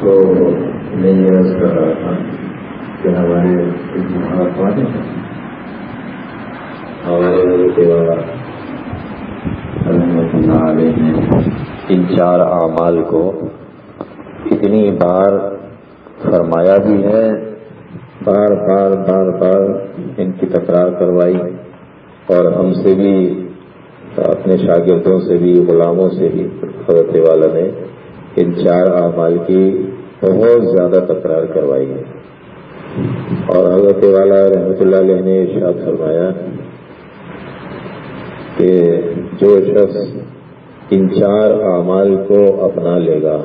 تو میں یہ عرض کر رہا تھا کہ ہمارے والے ہمارے رحمت اللہ علیہ نے ان چار اعمال کو اتنی بار فرمایا بھی ہے، بار بار بار بار ان کی تکرار کروائی اور ہم سے بھی، اپنے شاگردوں سے بھی، غلاموں سے بھی، حضرت والا نے ان چار اعمال کی بہت زیادہ تکرار کروائی ہے۔ اور حضرت والا رحمت اللہ علیہ نے ارشاد فرمایا کہ جو شخص ان چار اعمال کو اپنا لے گا،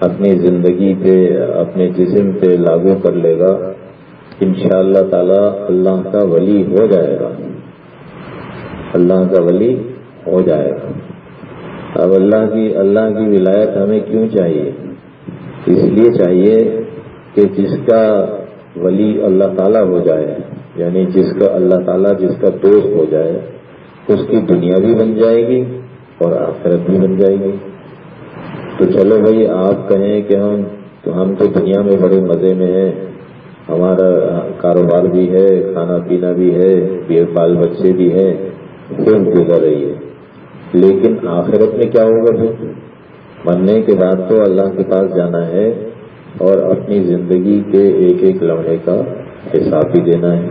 اپنی زندگی پہ، اپنے جسم پہ لاگو کر لے گا ان شاء اللہ تعالی اللہ کا ولی ہو جائے گا۔ اللہ کا ولی ہو جائے گا۔ اب اللہ کی اللہ کی ولایت ہمیں کیوں چاہیے؟ اس لیے چاہیے کہ جس کا ولی اللہ تعالیٰ ہو جائے یعنی جس کا اللہ تعالیٰ جس کا دوست ہو جائے، اس کی دنیا بھی بن جائے گی اور آخرت بھی بن جائے گی۔ تو چلو بھائی، آپ کہیں کہ ہم، تو ہم تو دنیا میں بڑے مزے میں ہیں۔ ہمارا کاروبار بھی ہے، کھانا پینا بھی ہے بال بچے بھی ہیں۔ خوب گزر رہی ہے؟ لیکن آخرت میں کیا ہوگا پھر؟ مرنے کے بعد تو اللہ کے پاس جانا ہے اور اپنی زندگی کے ایک ایک لمحے کا حساب بھی دینا ہے۔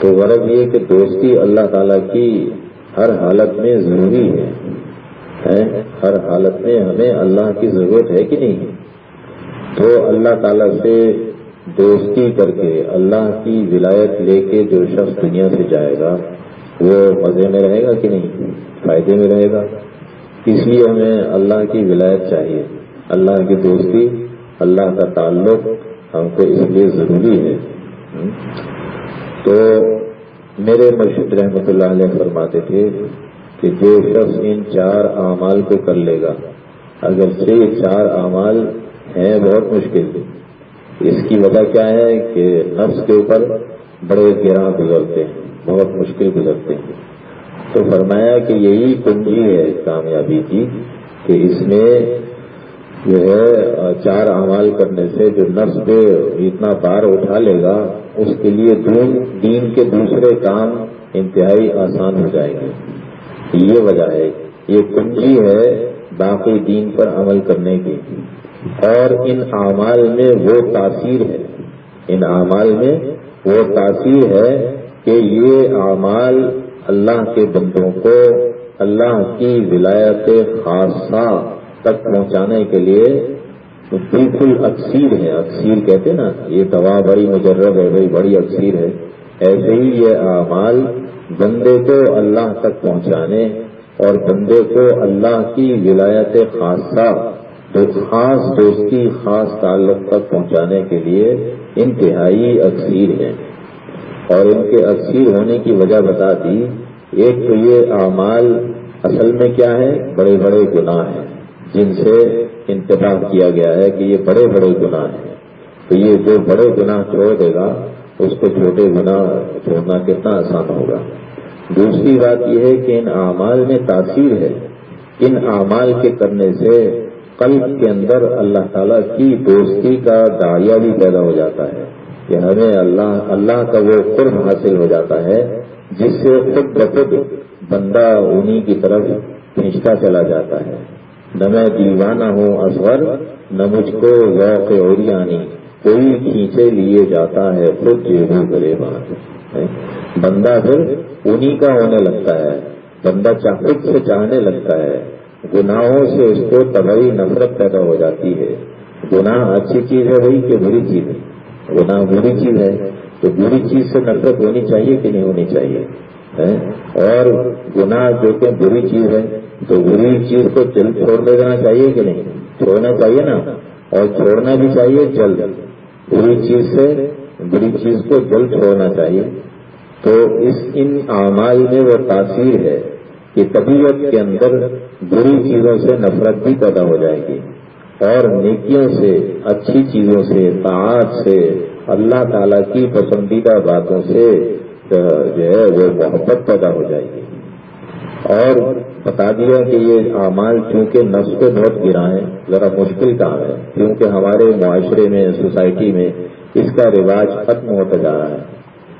تو غرض یہ کہ دوستی اللہ تعالی کی ہر حالت میں ضروری ہے۔ ہر حالت میں ہمیں اللہ کی ضرورت ہے کہ نہیں؟ تو اللہ تعالی سے دوستی کر کے اللہ کی ولایت لے کے جو شخص دنیا سے جائے گا، وہ مزے میں رہے گا کہ نہیں؟ فائدے میں رہے گا۔ اس لیے ہمیں اللہ کی ولایت چاہیے۔ اللہ کی دوستی، اللہ کا تعلق ہم کو اس لیے ضروری ہے۔ تو میرے مرشد رحمت اللہ علیہ فرماتے تھے کہ جو شخص ان چار اعمال کو کر لے گا، اگر سے چار اعمال ہیں بہت مشکل اس کی وجہ کیا ہے کہ نفس کے اوپر بڑے گراں گزرتے ہیں، بہت مشکل گزرتے ہیں۔ تو فرمایا کہ یہی کنجی ہے کامیابی کی کہ اس میں جو ہے، چار اعمال کرنے سے جو نفس پہ اتنا بار اٹھا لے گا، اس کے لیے دین کے دوسرے کام انتہائی آسان ہو جائے گے۔ یہ وجہ ہے۔ یہ کنجی ہے باقی دین پر عمل کرنے کی۔ اور ان اعمال میں وہ تاثیر ہے۔ ان اعمال میں وہ تاثیر ہے کہ یہ اعمال اللہ کے بندوں کو اللہ کی ولایت خاصہ تک پہنچانے کے لیے بالکل اکثیر ہے۔ اکثیر کہتے نا، یہ دوا بڑی مجرب ہے بھائی بڑی اکثیر ہے۔ ایسے ہی یہ اعمال بندے کو اللہ تک پہنچانے اور بندے کو اللہ کی ولایت خاصہ، خاص دوستی، خاص تعلق تک پہنچانے کے لیے انتہائی اکثیر ہے۔ اور ان کے اکثیر ہونے کی وجہ بتا دی ایک تو یہ اعمال اصل میں کیا ہے؟ بڑے بڑے گناہ ہیں۔ جن سے انتخاب کیا گیا ہے کہ یہ بڑے بڑے گناہ ہیں۔ تو یہ جو بڑے گناہ چھوڑ دے گا، اس کو چھوٹے گناہ چھوڑنا کتنا آسان ہوگا۔ دوسری بات یہ ہے کہ ان اعمال میں تاثیر ہے۔ ان اعمال کے کرنے سے قلب کے اندر اللہ تعالی کی دوستی کا داریہ بھی پیدا ہو جاتا ہے۔ کہ ہمیں اللہ اللہ کا وہ قرب حاصل ہو جاتا ہے جس سے خود بخود بندہ انہی کی طرف کھینچتا چلا جاتا ہے۔ نہ میں دیوانہ ہوں اصغر، نہ مجھ کو ذوق اور کوئی کھینچے لیے جاتا ہے خود جیبو کرے بات۔ بندہ پھر انہی کا ہونے لگتا ہے۔ بندہ خود سے چاہنے لگتا ہے۔ گناہوں سے اس کو تبھی نفرت پیدا ہو جاتی ہے۔ گناہ اچھی چیز ہے وہی کہ بری چیز ہے۔ گناہ بری چیز ہے، تو بری چیز سے نفرت ہونی چاہیے کہ نہیں ہونی چاہیے؟ اور گناہ جو کہ بری چیز ہے، تو بری چیز کو جلد چھوڑ دینا چاہیے کہ نہیں؟ چھوڑنا چاہیے نا؟ اور چھوڑنا بھی چاہیے جلد۔ بری چیز سے بری چیز کو جلد چھوڑنا چاہیے۔ تو اس ان اعمال میں وہ تاثیر ہے کہ طبیعت کے اندر بری چیزوں سے نفرت بھی پیدا ہو جائے گی۔ اور نیکیوں سے، اچھی چیزوں سے تعات سے، اللہ تعالی کی پسندیدہ باتوں سے جو ہے، وہ محبت پیدا ہو جائے گی۔ اور بتا دیا کہ یہ اعمال چونکہ نفس کو بہت گرا ہے ذرا مشکل کام ہے، کیونکہ ہمارے معاشرے میں، سوسائٹی میں اس کا رواج ختم ہوتا جا رہا ہے۔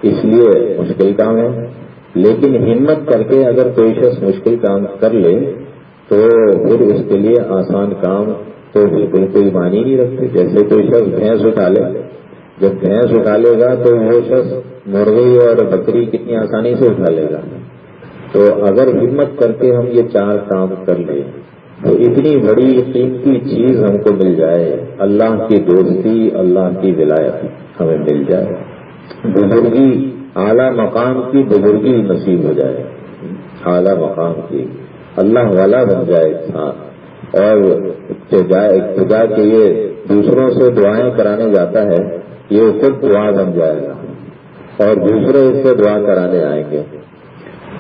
اس لیے مشکل کام ہے۔ لیکن ہمت کر کے اگر کوئی شخص مشکل کام کر لے، تو پھر اس کے لیے آسان کام تو بالکل کوئی مانی نہیں رکھتے۔ جیسے کوئی شخص بھینس اٹھا لے، جب بھینس اٹھا لے گا تو وہ شخص مرغی اور بکری کتنی آسانی سے اٹھا لے گا۔ تو اگر ہمت کر کے ہم یہ چار کام کر لیں، تو اتنی بڑی قیمتی چیز ہم کو مل جائے۔ اللہ کی دوستی، اللہ کی ولایت ہمیں مل جائے۔ بزرگی، اعلیٰ مقام کی بزرگی نصیب ہو جائے۔ اعلیٰ مقام کی اللہ والا بن جائے انسان۔ اور خدا کے یہ دوسروں سے دعائیں کرانے جاتا ہے، یہ خود دعا بن جائے گا۔ اور دوسرے اس سے دعا کرانے آئیں گے۔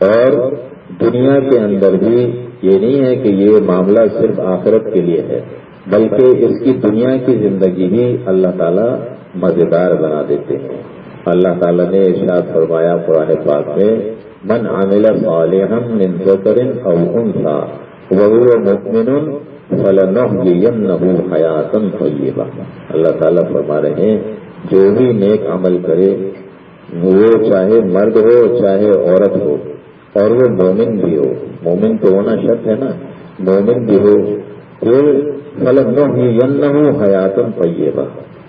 اور دنیا کے اندر بھی یہ نہیں ہے کہ یہ معاملہ صرف آخرت کے لیے ہے، بلکہ اس کی دنیا کی زندگی بھی اللہ تعالیٰ مزیدار بنا دیتے ہیں۔ اللہ تعالیٰ نے ارشاد فرمایا قرآن پاک میں، من عامل صالحا من ذکر او انثى وهو مؤمن فلنحيينه حیاتا طیبہ اللہ تعالیٰ فرما رہے ہیں، جو بھی نیک عمل کرے، وہ چاہے مرد ہو، چاہے عورت ہو، اور وہ مومن بھی ہو۔ مومن تو ہونا شرط ہے نا۔ مومن بھی ہو۔ کوئی مطلب نہ ہو یا نہ ہو حیاتم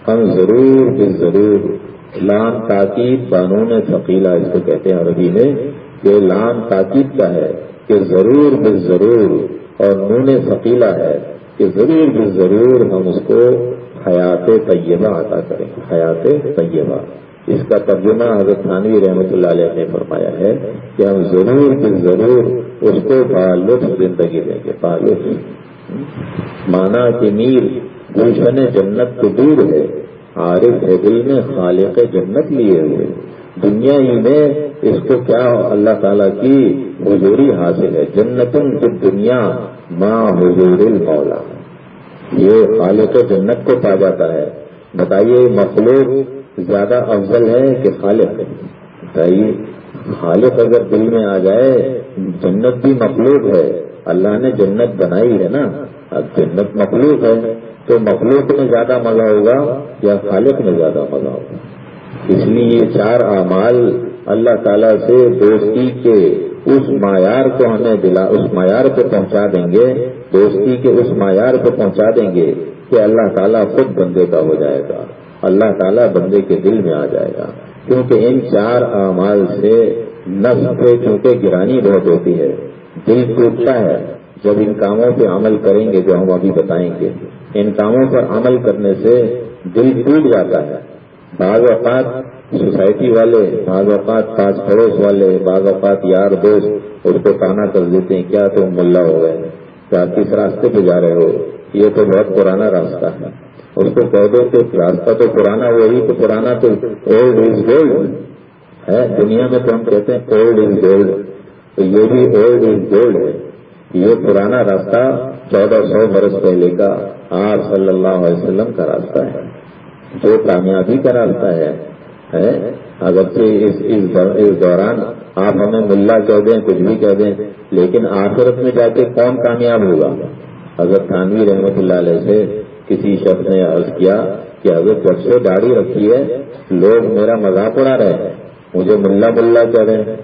ہم ضرور بھی ضرور لان تاکید قانون ثقیلا اس کو کہتے ہیں عربی میں یہ لان تاکید کا ہے۔ کہ ضرور بھی ضرور اور نون ثقیلا ہے کہ ضرور بھی ضرور ہم اس کو حیات طیبہ عطا کریں حیات طیبہ۔ اس کا ترجمہ حضرت تھانوی رحمۃ اللہ علیہ نے فرمایا ہے کہ ہم ضرور کہ ضرور اس کو بالف زندگی دیں گے بالف مانا کہ میر گلشن جنت کو دور ہے عارف ہے دل میں خالق جنت لیے ہوئے۔ دنیا ہی میں اس کو کیا اللہ تعالیٰ کی حضوری حاصل ہے۔ جنتن کی دنیا ماں حضور المولا۔ یہ خالق جنت کو پا جاتا ہے۔ بتائیے، مخلوق زیادہ افضل ہے کہ خالق بتائیے، خالق اگر دل میں آ جائے، جنت بھی مخلوق ہے۔ اللہ نے جنت بنائی ہے نا۔ اب جنت مخلوق ہے، تو مخلوق میں زیادہ مزہ ہوگا یا خالق میں زیادہ مزہ ہوگا؟ اس لیے یہ چار اعمال اللہ تعالیٰ سے دوستی کے اس معیار کو ہمیں دلا، اس معیار پہ پہنچا دیں گے، دوستی کے اس معیار پہ پہنچا دیں گے کہ اللہ تعالیٰ خود بندے کا ہو جائے گا، اللہ تعالیٰ بندے کے دل میں آ جائے گا۔ کیونکہ ان چار اعمال سے نفس پہ چونکہ گرانی بہت ہوتی ہے، دل ٹوٹتا ہے۔ جب ان کاموں پہ عمل کریں گے جو ہم ابھی بتائیں گے، ان کاموں پر عمل کرنے سے دل ٹوٹ جاتا ہے۔ بعض اوقات سوسائٹی والے، بعض اوقات پاس پڑوس والے، بعض اوقات یار دوست اس کو تانا کر دیتے ہیں، کیا تم ملا ہو گئے؟ کیا کس راستے پہ جا رہے ہو؟ یہ تو بہت پرانا راستہ ہے۔ اس کو کہہ دو کہ راستہ تو پرانا، وہی تو پرانا تو اولڈ از گولڈ ہے۔ دنیا میں تو ہم کہتے ہیں اولڈ از گولڈ تو یہ بھی اولڈ از گولڈ ہے۔ یہ پرانا راستہ چودہ سو برس پہلے کا آپ صلی اللہ علیہ وسلم کا راستہ ہے۔ جو کامیابی کا راستہ ہے۔ اگرچہ اس دوران آپ ہمیں ملا کہہ دیں، کچھ بھی کہہ دیں، لیکن آخرت میں جا کے کون کامیاب ہوگا؟ اگر تھانوی رحمت اللہ علیہ سے کسی شخص نے عرض کیا کہ اگر جب سے داڑھی رکھی ہے، لوگ میرا مذاق اڑا رہے ہیں، مجھے ملا ملا کہہ رہے ہیں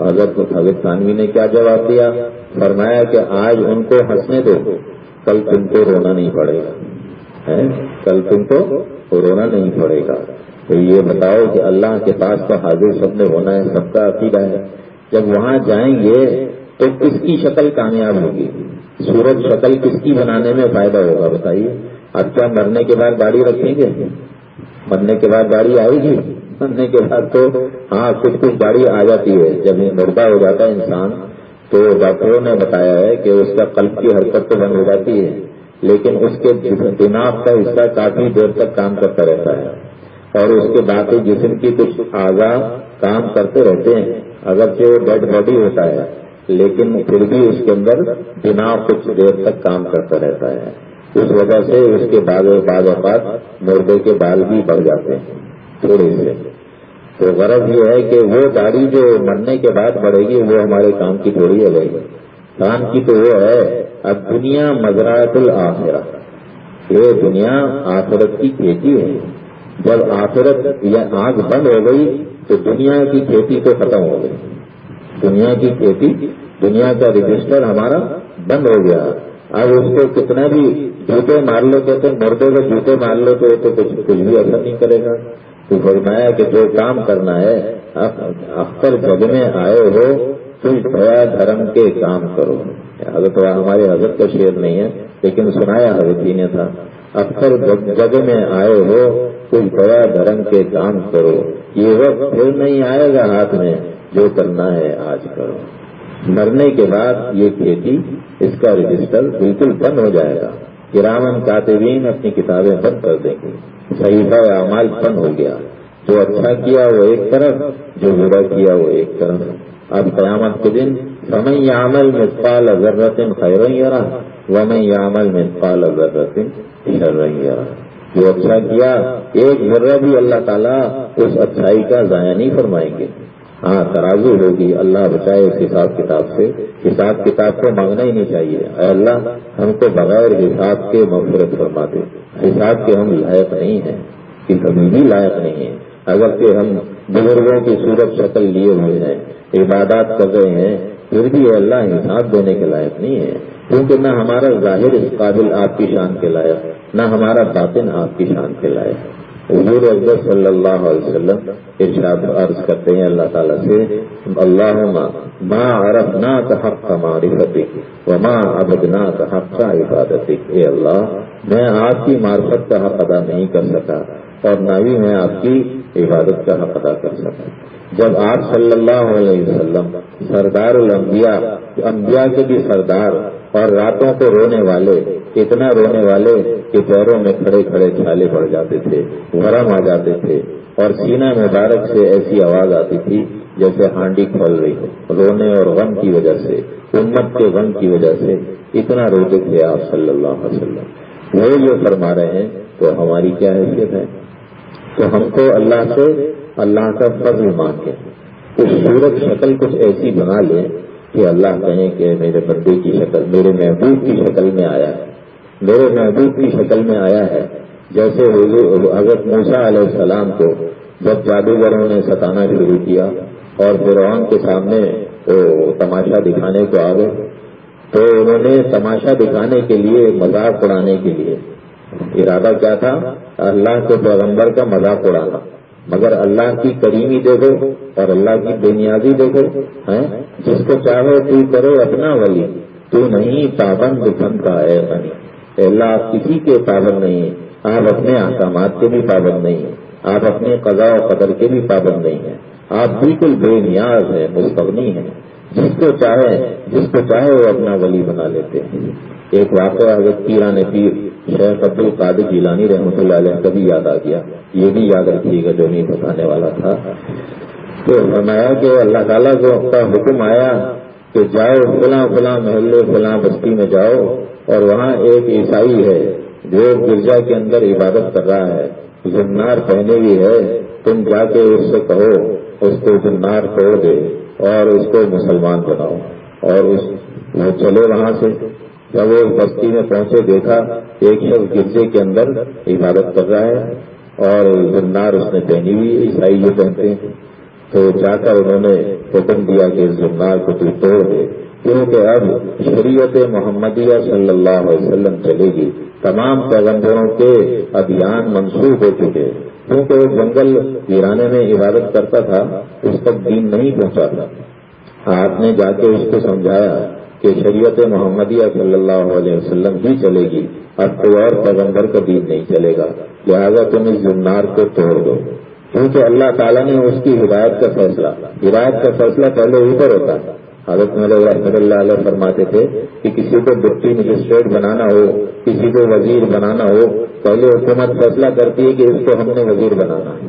حضرت حضرت خانوی نے کیا جواب دیا؟ فرمایا کہ آج ان کو ہنسنے دو، کل تم کو رونا نہیں پڑے گا۔ کل تم کو رونا نہیں پڑے گا۔ تو یہ بتاؤ کہ اللہ کے پاس تو حاضر سب نے ہونا ہے، سب کا عقیدہ ہے۔ جب وہاں جائیں گے تو کس کی شکل کامیاب ہوگی۔ سورج شکل کس کی بنانے میں فائدہ ہوگا بتائیے؟ اب کیا مرنے کے بعد گاڑی رکھیں گے۔ مرنے کے بعد گاڑی آئے گی۔ مرنے کے بعد تو ہاں کچھ کچھ گاڑی آ جاتی ہے۔ جب یہ مردہ ہو جاتا ہے انسان، تو ڈاکٹروں نے بتایا ہے کہ اس کا قلب کی حرکت تو بند ہو جاتی ہے، لیکن اس کے دماغ کا حصہ کافی دیر تک کام کرتا رہتا ہے۔ اور اس کے باقی جسم کی کچھ اعضا کام کرتے رہتے ہیں، اگرچہ وہ ڈیڈ باڈی ہوتا ہے، لیکن پھر بھی اس کے اندر دماغ کچھ دیر تک کام کرتا رہتا ہے۔ اس وجہ سے اس کے بعد بعض اوقات مردے کے بال بھی بڑھ جاتے ہیں، تھوڑے سے۔ تو غرض یہ ہے کہ وہ گاڑی جو مرنے کے بعد بڑھے گی، وہ ہمارے کام کی تھوڑی ہے بھائی کام کی تو وہ ہے، اب دنیا مزرات الآخرہ یہ دنیا آخرت کی کھیتی ہے۔ جب آخرت یا آگ بند ہو گئی تو دنیا کی کھیتی تو ختم ہو گئی۔ دنیا کی کھیتی، دنیا کا رجسٹر ہمارا بند ہو گیا۔ اب اس کو کتنا بھی جوتے مار لو کہتے مردوں کو جوتے مار لو تو کچھ کچھ بھی اثر نہیں کرے گا۔ تو فرمایا کہ جو کام کرنا ہے اختر جگ میں آئے ہو تم بھیا دھرم کے کام کرو۔ حضرت ہمارے حضرت کا شعر نہیں ہے، لیکن سنایا حضرت جی نے تھا۔ اختر جگ میں آئے ہو تم بھیا دھرم کے کام کرو۔ یہ وقت پھر نہیں آئے گا ہاتھ میں، جو کرنا ہے آج کرو۔ مرنے کے بعد یہ کھیتی اس کا رجسٹر بالکل بند ہو جائے گا۔ کرامن کاتبین اپنی کتابیں بند کر دیں گے۔ صحیح اعمال بند ہو گیا۔ جو اچھا کیا وہ ایک طرف، جو برا کیا وہ ایک طرف۔ اب قیامت کے دن سمئی عمل میں پال ضرورت خیر رہا وہ میں عمل میں شر رہی جو اچھا کیا، ایک ذرہ بھی اللہ تعالیٰ اس اچھائی کا ضائع نہیں فرمائیں گے۔ ہاں ترازو ہوگی۔ اللہ بچائے اس حساب کتاب سے۔ حساب کتاب کو مانگنا ہی نہیں چاہیے۔ اے اللہ، ہم کو بغیر حساب کے مغفرت فرما دے۔ حساب کے ہم لائق نہیں ہیں۔ کہ کبھی بھی لائق نہیں ہیں اگر کہ ہم بزرگوں کی صورت شکل لیے ہوئے ہیں، عبادات کر رہے ہیں، پھر بھی اللہ حساب دینے کے لائق نہیں ہے کیونکہ نہ ہمارا ظاہر اس قابل آپ کی شان کے لائق نہ ہمارا باطن آپ کی شان کے لائق حضور اکبر صلی اللہ علیہ وسلم ارشاد عرض کرتے ہیں، اللہ تعالیٰ سے اللہ ماں عرف نہ حق کا معرفت و ماں ابدنا کا حق کا عبادت اے اللہ، میں آپ کی معرفت کا حق ادا نہیں کر سکا اور نہ ہی میں آپ کی عبادت کا حق ادا کر سکا۔ جب آپ صلی اللہ علیہ وسلم سردار الانبیاء، انبیاء کے بھی سردار اور راتوں کو رونے والے، اتنا رونے والے کہ پیروں میں کھڑے کھڑے چھالے پڑ جاتے تھے گرم آ جاتے تھے اور سینہ مبارک سے ایسی آواز آتی تھی جیسے ہانڈی کھول رہی ہو، رونے اور غم کی وجہ سے، امت کے غم کی وجہ سے اتنا روتے تھے آپ صلی اللہ علیہ وسلم۔ وہ جو فرما رہے ہیں، تو ہماری کیا حیثیت ہے؟ تو ہم کو اللہ سے اللہ کا فضل مانگے کچھ صورت شکل کچھ ایسی بنا لیں کہ اللہ کہیں کہ میرے بندے کی شکل، میرے محبوب کی شکل میں آیا ہے۔ میرے محبوب کی شکل میں آیا ہے۔ جیسے حضرت موسا علیہ السلام کو جب جادوگروں نے ستانا شروع کیا اور فرعون کے سامنے تماشا دکھانے کو آ گئے تو انہوں نے تماشا دکھانے کے لیے مذاق اڑانے کے لیے۔ ارادہ کیا تھا؟ اللہ کے پیغمبر کا مذاق اڑانا۔ مگر اللہ کی کریمی دیکھو اور اللہ کی بے نیازی دیکھو ہے جس کو چاہو تو کرو اپنا ولی، تو نہیں پابند بنتا ہے بنی اللہ، آپ کسی کے پابند نہیں ہیں۔ آپ اپنے احکامات کے بھی پابند نہیں ہیں۔ آپ اپنے قضاء و قدر کے بھی پابند نہیں ہیں۔ آپ بالکل بے نیاز ہیں، مستغنی ہیں۔ جس کو چاہے، جس کو چاہے وہ اپنا ولی بنا لیتے ہیں۔ ایک واقعہ حضرت پیران پیر شیخ عبد القادر جیلانی رحمۃ اللہ علیہ کبھی یاد آ گیا، یہ بھی یاد رکھیے گا جو نہیں بتانے والا تھا۔ تو فرمایا کہ اللہ تعالیٰ کو کا حکم آیا کہ جاؤ فلاں فلاں محلے، فلاں بستی میں جاؤ اور وہاں ایک عیسائی ہے جو گرجا کے اندر عبادت کر رہا ہے۔ زنار پہنے ہوئی ہے، تم جا کے اس سے کہو، اس کو زنار توڑ دے اور اس کو مسلمان بناؤ۔ اور اس وہ چلے وہاں سے۔ جب وہ بستی میں پہنچے دیکھا ایک شخص گرجے کے اندر عبادت کر رہا ہے اور زنار اس نے پہنی ہوئی عیسائی جو پہنتے ہیں۔ تو جا کر انہوں نے حکم دیا کہ زنار کو تو توڑ دے۔ کیونکہ اب شریعت محمدیہ صلی اللہ علیہ وسلم چلے گی۔ تمام پیغمبروں کے ابھیان منسوخ ہو چکے کیونکہ وہ جنگل گرانے میں عبادت کرتا تھا، اس تک دین نہیں پہنچا تھا۔ آپ نے جا کے اس کو سمجھایا۔ کہ شریعت محمدیہ صلی اللہ علیہ وسلم ہی چلے گی اب کوئی اور پیغمبر کا دین نہیں چلے گا۔ لہٰذا تم اس زمنار کو توڑ دو۔ کیونکہ اللہ تعالیٰ نے اس کی ہدایت کا فیصلہ۔ ہدایت کا فیصلہ پہلے اوپر ہوتا۔ ہے حضرت رحمت اللہ علیہ فرماتے تھے کہ کسی کو ڈپٹی مجسٹریٹ بنانا ہو، کسی کو وزیر بنانا ہو، پہلے حکومت فیصلہ کرتی ہے کہ اس کو ہم نے وزیر بنانا ہے۔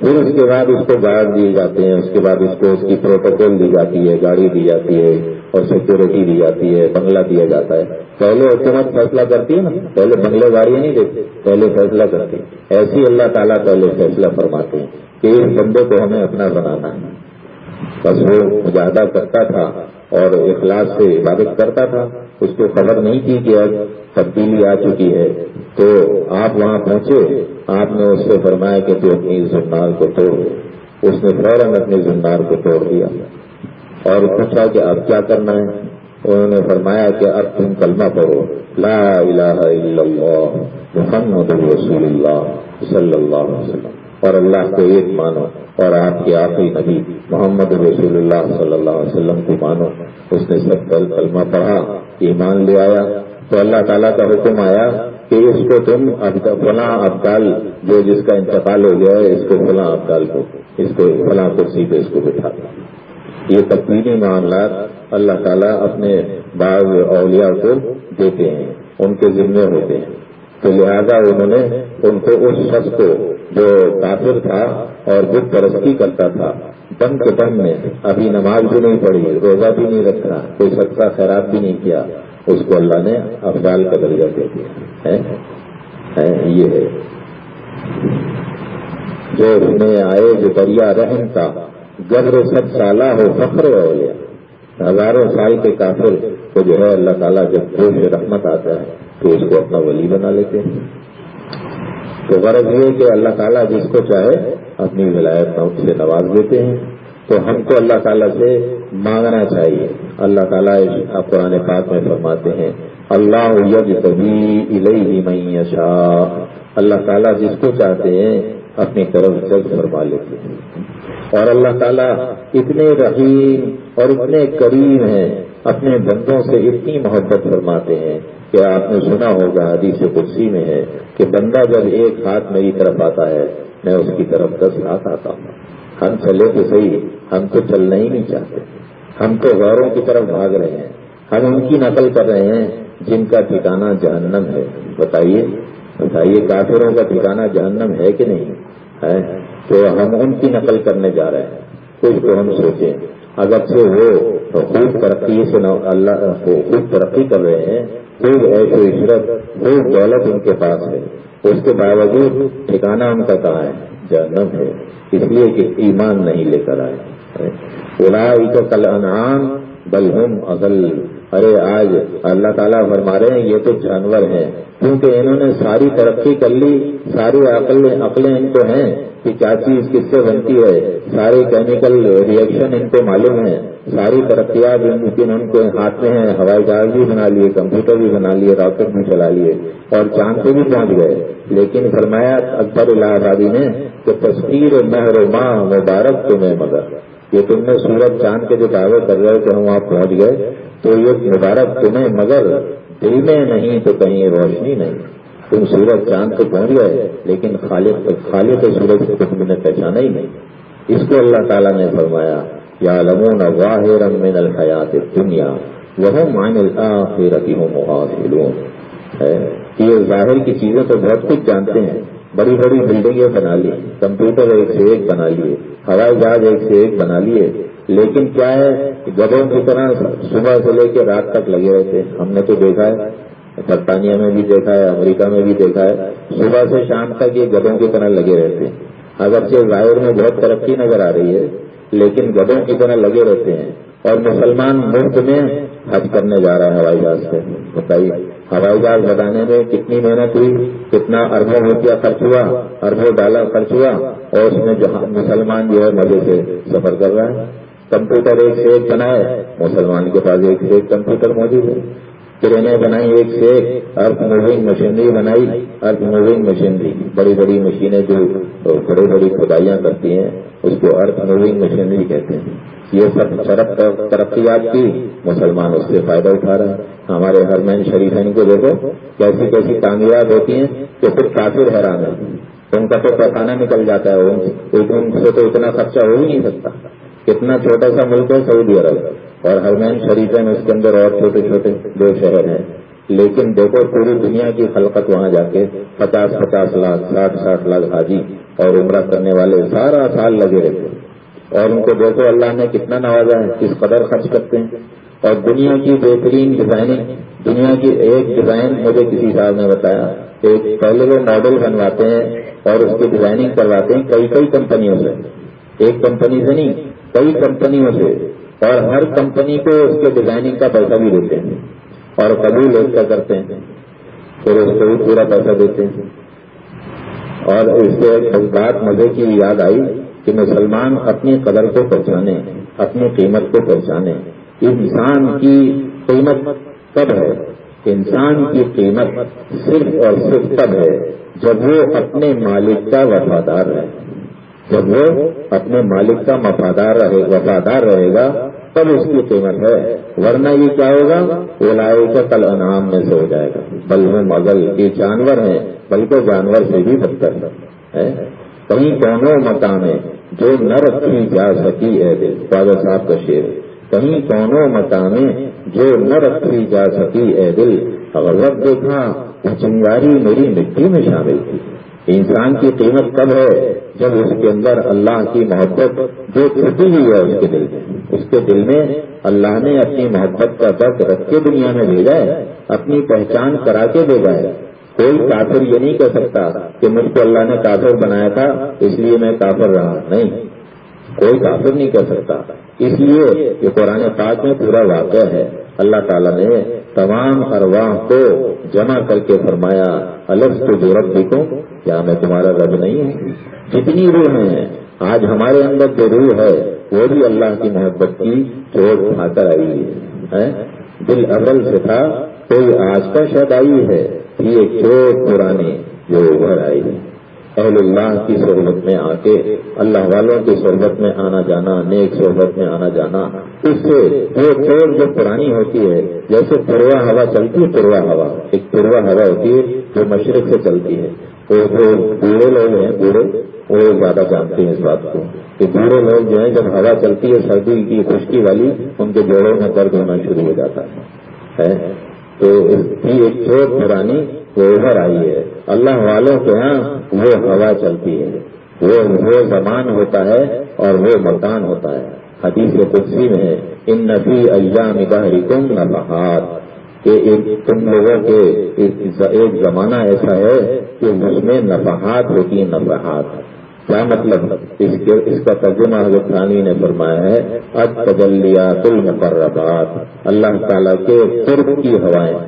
پھر اس کے بعد اس کو گارڈ دیے جاتے ہیں، اس کے بعد اس کو اس کی پروٹوکول دی جاتی ہے، گاڑی دی جاتی ہے اور سیکورٹی دی جاتی ہے، بنگلہ دیا جاتا ہے۔ پہلے حکومت فیصلہ کرتی ہے نا؟ پہلے بنگلے گاڑیاں نہیں دیتے پہلے فیصلہ کرتی ایسی اللہ تعالیٰ پہلے فیصلہ فرماتے ہیں کہ اس بندے کو ہمیں اپنا بنانا ہے۔ بس وہ مجاہدہ کرتا تھا۔ اور اخلاص سے عبادت کرتا تھا۔ اس کو خبر نہیں تھی کہ اب تبدیلی آ چکی ہے۔ تو آپ وہاں پہنچے۔ آپ نے اس سے فرمایا کہ تو اپنی زنار کو توڑ۔ اس نے فوراً اپنی زنار کو توڑ دیا۔ اور پوچھا کہ اب کیا کرنا ہے؟ انہوں نے فرمایا کہ اب تم کلمہ پڑھو۔ لا الہ الا اللہ، محمد رسول اللہ صلی اللہ علیہ وسلم۔ اور اللہ کو ایک مانو اور آپ کے آخری نبی محمد رسول اللہ صلی اللہ علیہ وسلم کو مانو۔ اس نے سب کل کلمہ پڑھا، ایمان لے آیا۔ تو اللہ تعالیٰ کا حکم آیا کہ اس کو تم فلاں ابدال جو جس کا انتقال ہو گیا ہے، اس کو فلاں ابدال کو، اس کو فلاں کرسی پہ اس کو بٹھا۔ یہ تقریری معاملات اللہ تعالیٰ اپنے بعض اولیاء کو دیتے ہیں، ان کے ذمے ہوتے ہیں۔ تو لہذا انہوں نے ان کو اس شخص کو جو کافر تھا اور بت پرستی کرتا تھا، دم کے دم میں ابھی نماز بھی نہیں پڑھی، روزہ بھی نہیں رکھا، کوئی سچا خیرات بھی نہیں کیا، اس کو اللہ نے افضال کا درجہ دے دیا۔ یہ ہے۔ جو میں آئے، جو دریا رحم کا گبر سب سالہ ہو، فخر ہو ہزاروں سال کے کافر کو جو ہے اللہ تعالیٰ جب جو رحمت آتا ہے، تو اس کو اپنا ولی بنا لیتے ہیں۔ تو غرض یہ کہ اللہ تعالیٰ جس کو چاہے اپنی ولایت سے نواز دیتے ہیں۔ تو ہم کو اللہ تعالیٰ سے مانگنا چاہیے۔ اللہ تعالیٰ قرآن پاک میں فرماتے ہیں، اللہ یج کبھی الہی شاہ اللہ تعالیٰ جس کو چاہتے ہیں اپنی طرف جج فرما لیتے ہیں۔ اور اللہ تعالیٰ اتنے رحیم اور اتنے کریم ہیں، اپنے بندوں سے اتنی محبت فرماتے ہیں۔ کہ آپ نے سنا ہوگا حدیث کرسی میں ہے کہ بندہ جب ایک ہاتھ میری طرف آتا ہے، میں اس کی طرف دس ہاتھ آتا ہوں۔ ہم چلے تو صحیح، ہم تو چلنا ہی نہیں چاہتے۔ ہم تو غوروں کی طرف بھاگ رہے ہیں۔ ہم ان کی نقل کر رہے ہیں جن کا ٹھکانا جہنم ہے۔ بتائیے بتائیے کافروں کا ٹھکانا جہنم ہے کہ نہیں؟ ہے تو ہم ان کی نقل کرنے جا رہے ہیں۔ کچھ تو ہم سوچیں۔ اگر سے وہ خوب ترقی سے اللہ خوب ترقی کر رہے ہیں۔ خوب ایسے عشرت، خوب دولت ان کے پاس ہے۔ اس کے باوجود ٹھکانا ان کا کہاں ہے؟ جہنم ہے۔ اس لیے کہ ایمان نہیں لے کر آئے۔ اولا کل انعام۔ بل ہم اغل۔ ارے آج اللہ تعالیٰ فرما رہے ہیں، یہ تو جانور ہیں۔ کیونکہ انہوں نے ساری ترقی کر لی، ساری عقلیں ان کو ہیں کہ کیا چیز کس سے بنتی ہے۔ سارے کیمیکل ریئیکشن ان کو معلوم ہے ساری ترقیات ان کے ہاتھ میں ہیں، ہوائی جہاز بھی بنا لیے، کمپیوٹر بھی بنا لیے، راکٹ بھی چلا لیے، اور چاند پہ بھی پہنچ گئے۔ لیکن فرمایا اکبر الہ آبادی نے کہ تصویر مہر ماں مبارک تمہیں مگر۔ یہ تم نے سورج چاند کے جو دعوے کر رہے کہ ہم وہاں پہنچ گئے۔ تو یہ مبارک تمہیں، مگر دل میں نہیں تو کہیں روشنی نہیں۔ تم سورج چاند کو پہنچ گئے، لیکن خالد خالد سورج کو تم نے پہچانا ہی نہیں۔ اس کو اللہ تعالیٰ نے فرمایا، یا لمون واہر من الحیات دنیا وہ مان الآخرتی ہوں محاصلون ہے یہ ظاہر کی چیزیں تو بہت کچھ جانتے ہیں۔ بڑی بڑی بلڈنگیں بنا لی، کمپیوٹر ایک سے ایک بنا لیے، ہوائی جہاز ایک سے ایک بنا لیے۔ لیکن کیا ہے گدوں کی طرح صبح سے لے کے رات تک لگے رہتے ہم نے تو دیکھا ہے، برطانیہ میں بھی دیکھا ہے، امریکہ میں بھی دیکھا ہے۔ صبح سے شام تک یہ گدوں کی طرح لگے رہتے ہیں۔ اگرچہ ظاہر میں بہت ترقی نظر آ رہی ہے، لیکن گدوں کی طرح لگے رہتے ہیں۔ اور مسلمان ملک میں حج کرنے جا رہا ہے ہوائی جہاز سے۔ بتائیے۔ ہوائی جہاز بنانے میں کتنی محنت ہوئی، کتنا اربوں روپیہ خرچ ہوا اربوں ڈالر خرچ ہوا، اور اس میں جو مسلمان جو ہے مزے سے سفر کر رہا ہے کمپیوٹر ایک سے ایک بنا ہے مسلمان کے پاس ایک سے ایک کمپیوٹر موجود ہے۔ ٹرینیں بنائی ایک سے ارتھ موونگ مشینری بنائی ارتھ موونگ مشینری بڑی بڑی مشینیں جو بڑی بڑی کھدائیاں کرتی ہیں، اس کو ارتھ موونگ مشینری کہتے ہیں۔ یہ سب طرف ترقیات کی مسلمان اس سے فائدہ اٹھا رہا ہے۔ ہمارے ہر مین شریفین کو دیکھو، کیسی کیسی کامیاب ہوتی ہیں کہ پھر کافی حیران ہے ان کا تو پیخانہ نکل جاتا ہے ان سے تو اتنا خرچہ ہو ہی نہیں سکتا۔ کتنا چھوٹا سا ملک ہے، سعودی عرب۔ اور ہرمین شریف میں اس کے اندر اور چھوٹے چھوٹے دو شہر ہیں۔ لیکن دیکھو، پوری دنیا کی خلقت وہاں جا کے پچاس پچاس لاکھ، ساٹھ ساٹھ لاکھ حاجی اور عمرہ کرنے والے سارا سال لگے رہتے اور ان کو دیکھو، اللہ نے کتنا نوازا ہے، کس قدر خرچ کرتے ہیں۔ اور دنیا کی بہترین ڈیزائننگ، دنیا کی ایک ڈیزائن مجھے کسی صاحب نے بتایا ایک پہلے وہ ماڈل بنواتے ہیں اور اس کی ڈیزائننگ کرواتے ہیں کئی کئی کمپنیوں سے۔ ایک کمپنی سے نہیں کئی کمپنیوں سے اور ہر کمپنی کو اس کے ڈیزائننگ کا پیسہ بھی دیتے ہیں اور قبول ایک کا کرتے ہیں؟ پھر اس کو بھی پورا پیسہ دیتے ہیں۔ اور اس سے ایک بات مزے کی یاد آئی کہ مسلمان اپنی قدر کو پہچانے، اپنی قیمت کو پہچانے۔ انسان کی قیمت کب ہے، انسان کی قیمت صرف اور صرف تب ہے جب وہ اپنے مالک کا وفادار ہے جب وہ اپنے مالک کا وفادار رہے وفادار رہے گا، تب اس کی قیمت ہے۔ ورنہ یہ کیا ہوگا؟ وہ لائے کا کل انعام میں سے ہو جائے گا۔ بل ہوں مغل، یہ جانور ہیں، بلکہ جانور سے بھی بدتر ہے؟ کہیں کونوں مکان ہے جو نہ رکھی جا سکی ہے دل خواجہ صاحب کا شیر کہیں کونوں مکان جو نہ رکھی جا سکی ہے، دل۔ اگر وقت دیکھا چنگاری میری مٹی میں شامل تھی۔ انسان کی قیمت کب ہے؟ جب اس کے اندر اللہ کی محبت جو چھٹی ہوئی ہے اس کے دل میں، اس کے دل میں اللہ نے اپنی محبت کا درد رکھ کے دنیا میں بھیجا ہے، اپنی پہچان کرا کے بھیجا ہے۔ کوئی کافر یہ نہیں کہہ سکتا کہ مجھ کو اللہ نے کافر بنایا تھا، اس لیے میں کافر رہا۔ نہیں، کوئی کافر نہیں کہہ سکتا۔ اس لیے یہ قرآن پاک میں پورا واقعہ ہے۔ اللہ تعالیٰ نے تمام ارواح کو جمع کر کے فرمایا الگ تو جو رب دیکھو کیا میں تمہارا رب نہیں ہوں؟ جتنی روح ہیں، آج ہمارے اندر جو روح ہے، وہ بھی اللہ کی محبت کی چوٹ کھا کر آئی ہے دل اصل سے تھا، کوئی آج کا شاید آئی ہے، یہ چوٹ پرانی جو ابھر آئی ہے۔ اہل اللہ کی صحبت میں آ کے، اللہ والوں کی صحبت میں آنا جانا، نیک صحبت میں آنا جانا، اس سے وہ چور جو پرانی ہوتی ہے، جیسے پوروا ہوا چلتی ہے پوروا ہوا۔ ایک پوروا ہوا ہوتی ہے جو مشرق سے چلتی ہے۔ وہ جو بوڑھے لوگ ہیں، بوڑھے، وہ زیادہ جانتے ہیں اس بات کو۔ کہ بوڑھے لوگ جو ہیں، جب ہوا چلتی ہے، سردی کی خشکی والی، ان کے جوڑوں میں درد ہونا شروع ہو جاتا ہے۔ تو اس کی ایک چوٹ پرانی وہ ابھر آئی ہے۔ اللہ والوں کے یہاں وہ ہوا چلتی ہے۔ وہ وہ زمان ہوتا ہے اور وہ مکان ہوتا ہے۔ حدیث قدسی میں ان نبی ایام بحرکم نبہات کہ تم لوگوں کے ایک زمانہ ایسا ہے کہ اس میں نفحات ہوتی ہیں، نفحات۔ کیا مطلب؟ اس کا ترجمہ حضرت خانی نے فرمایا ہے اب تجلیات المقربات۔ اللہ تعالیٰ کے قرب کی ہوائیں۔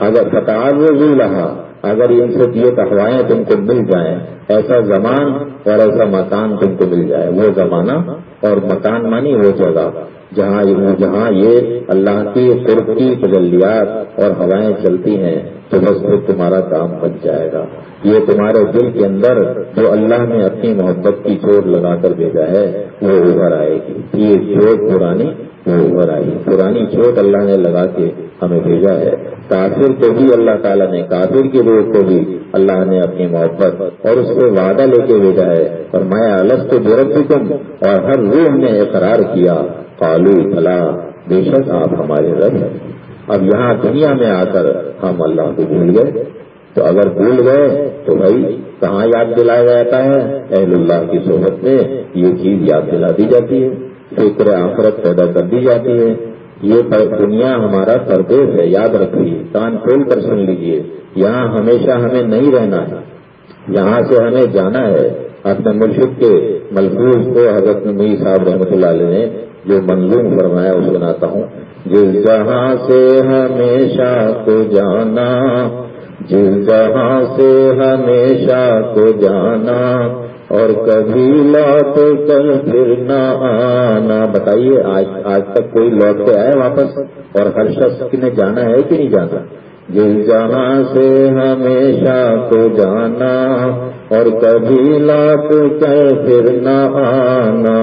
اگر فتح رہا اگر ان سے دیے ہوائیں تم کو مل جائیں۔ ایسا زمان اور ایسا مکان تم کو مل جائے۔ وہ زمانہ اور مکان مانی وہ جگہ جہاں جہاں یہ اللہ کی قرب کی تجلیات اور ہوائیں چلتی ہیں، تو بس پھر تمہارا کام بچ جائے گا۔ یہ تمہارے دل کے اندر جو اللہ نے اپنی محبت کی چوٹ لگا کر بھیجا ہے، وہ ابھر آئے گی۔ یہ چوٹ پرانی وہ ابھر آئے گی۔ پرانی چوٹ اللہ نے لگا کے ہمیں بھیجا ہے۔ کافر کو بھی اللہ تعالیٰ نے، کافر کی روح کو بھی اللہ نے اپنی محبت اور اس سے وعدہ لے کے بھیجا ہے۔ اور میں الگ تو جو اور ہر روح نے اقرار کیا۔ کالو فلا بے شک آپ ہمارے رب ہیں۔ اب یہاں دنیا میں آ کر ہم اللہ کو بھول گئے۔ تو اگر بھول گئے تو بھائی، کہاں یاد دلایا جاتا ہے؟ اہل اللہ کی صحبت میں یہ چیز یاد دلا دی جاتی ہے۔ فکر آفرت پیدا کر دی جاتی ہے۔ یہ دنیا ہمارا پردیش ہے، یاد رکھیے، کان کھول کر سن لیجیے یہاں ہمیشہ ہمیں نہیں رہنا ہے۔ یہاں سے ہمیں جانا ہے، اپنے مرشد کے ملبوز کو حضرت نبی صاحب رحمۃ اللہ علیہ نے جو منظوم فرمایا، وہ سناتا ہوں۔ جس جہاں سے ہمیشہ کو جانا، جس جہاں سے ہمیشہ کو جانا اور کبھی لوٹ کر پھر نہ آنا۔ بتائیے، آج آج تک کوئی لوٹ کے آئے واپس؟ اور ہر شخص نے جانا ہے کہ نہیں جانا؟ جس جہاں سے ہمیشہ کو جانا اور کبھی لوٹ کر پھر نہ آنا،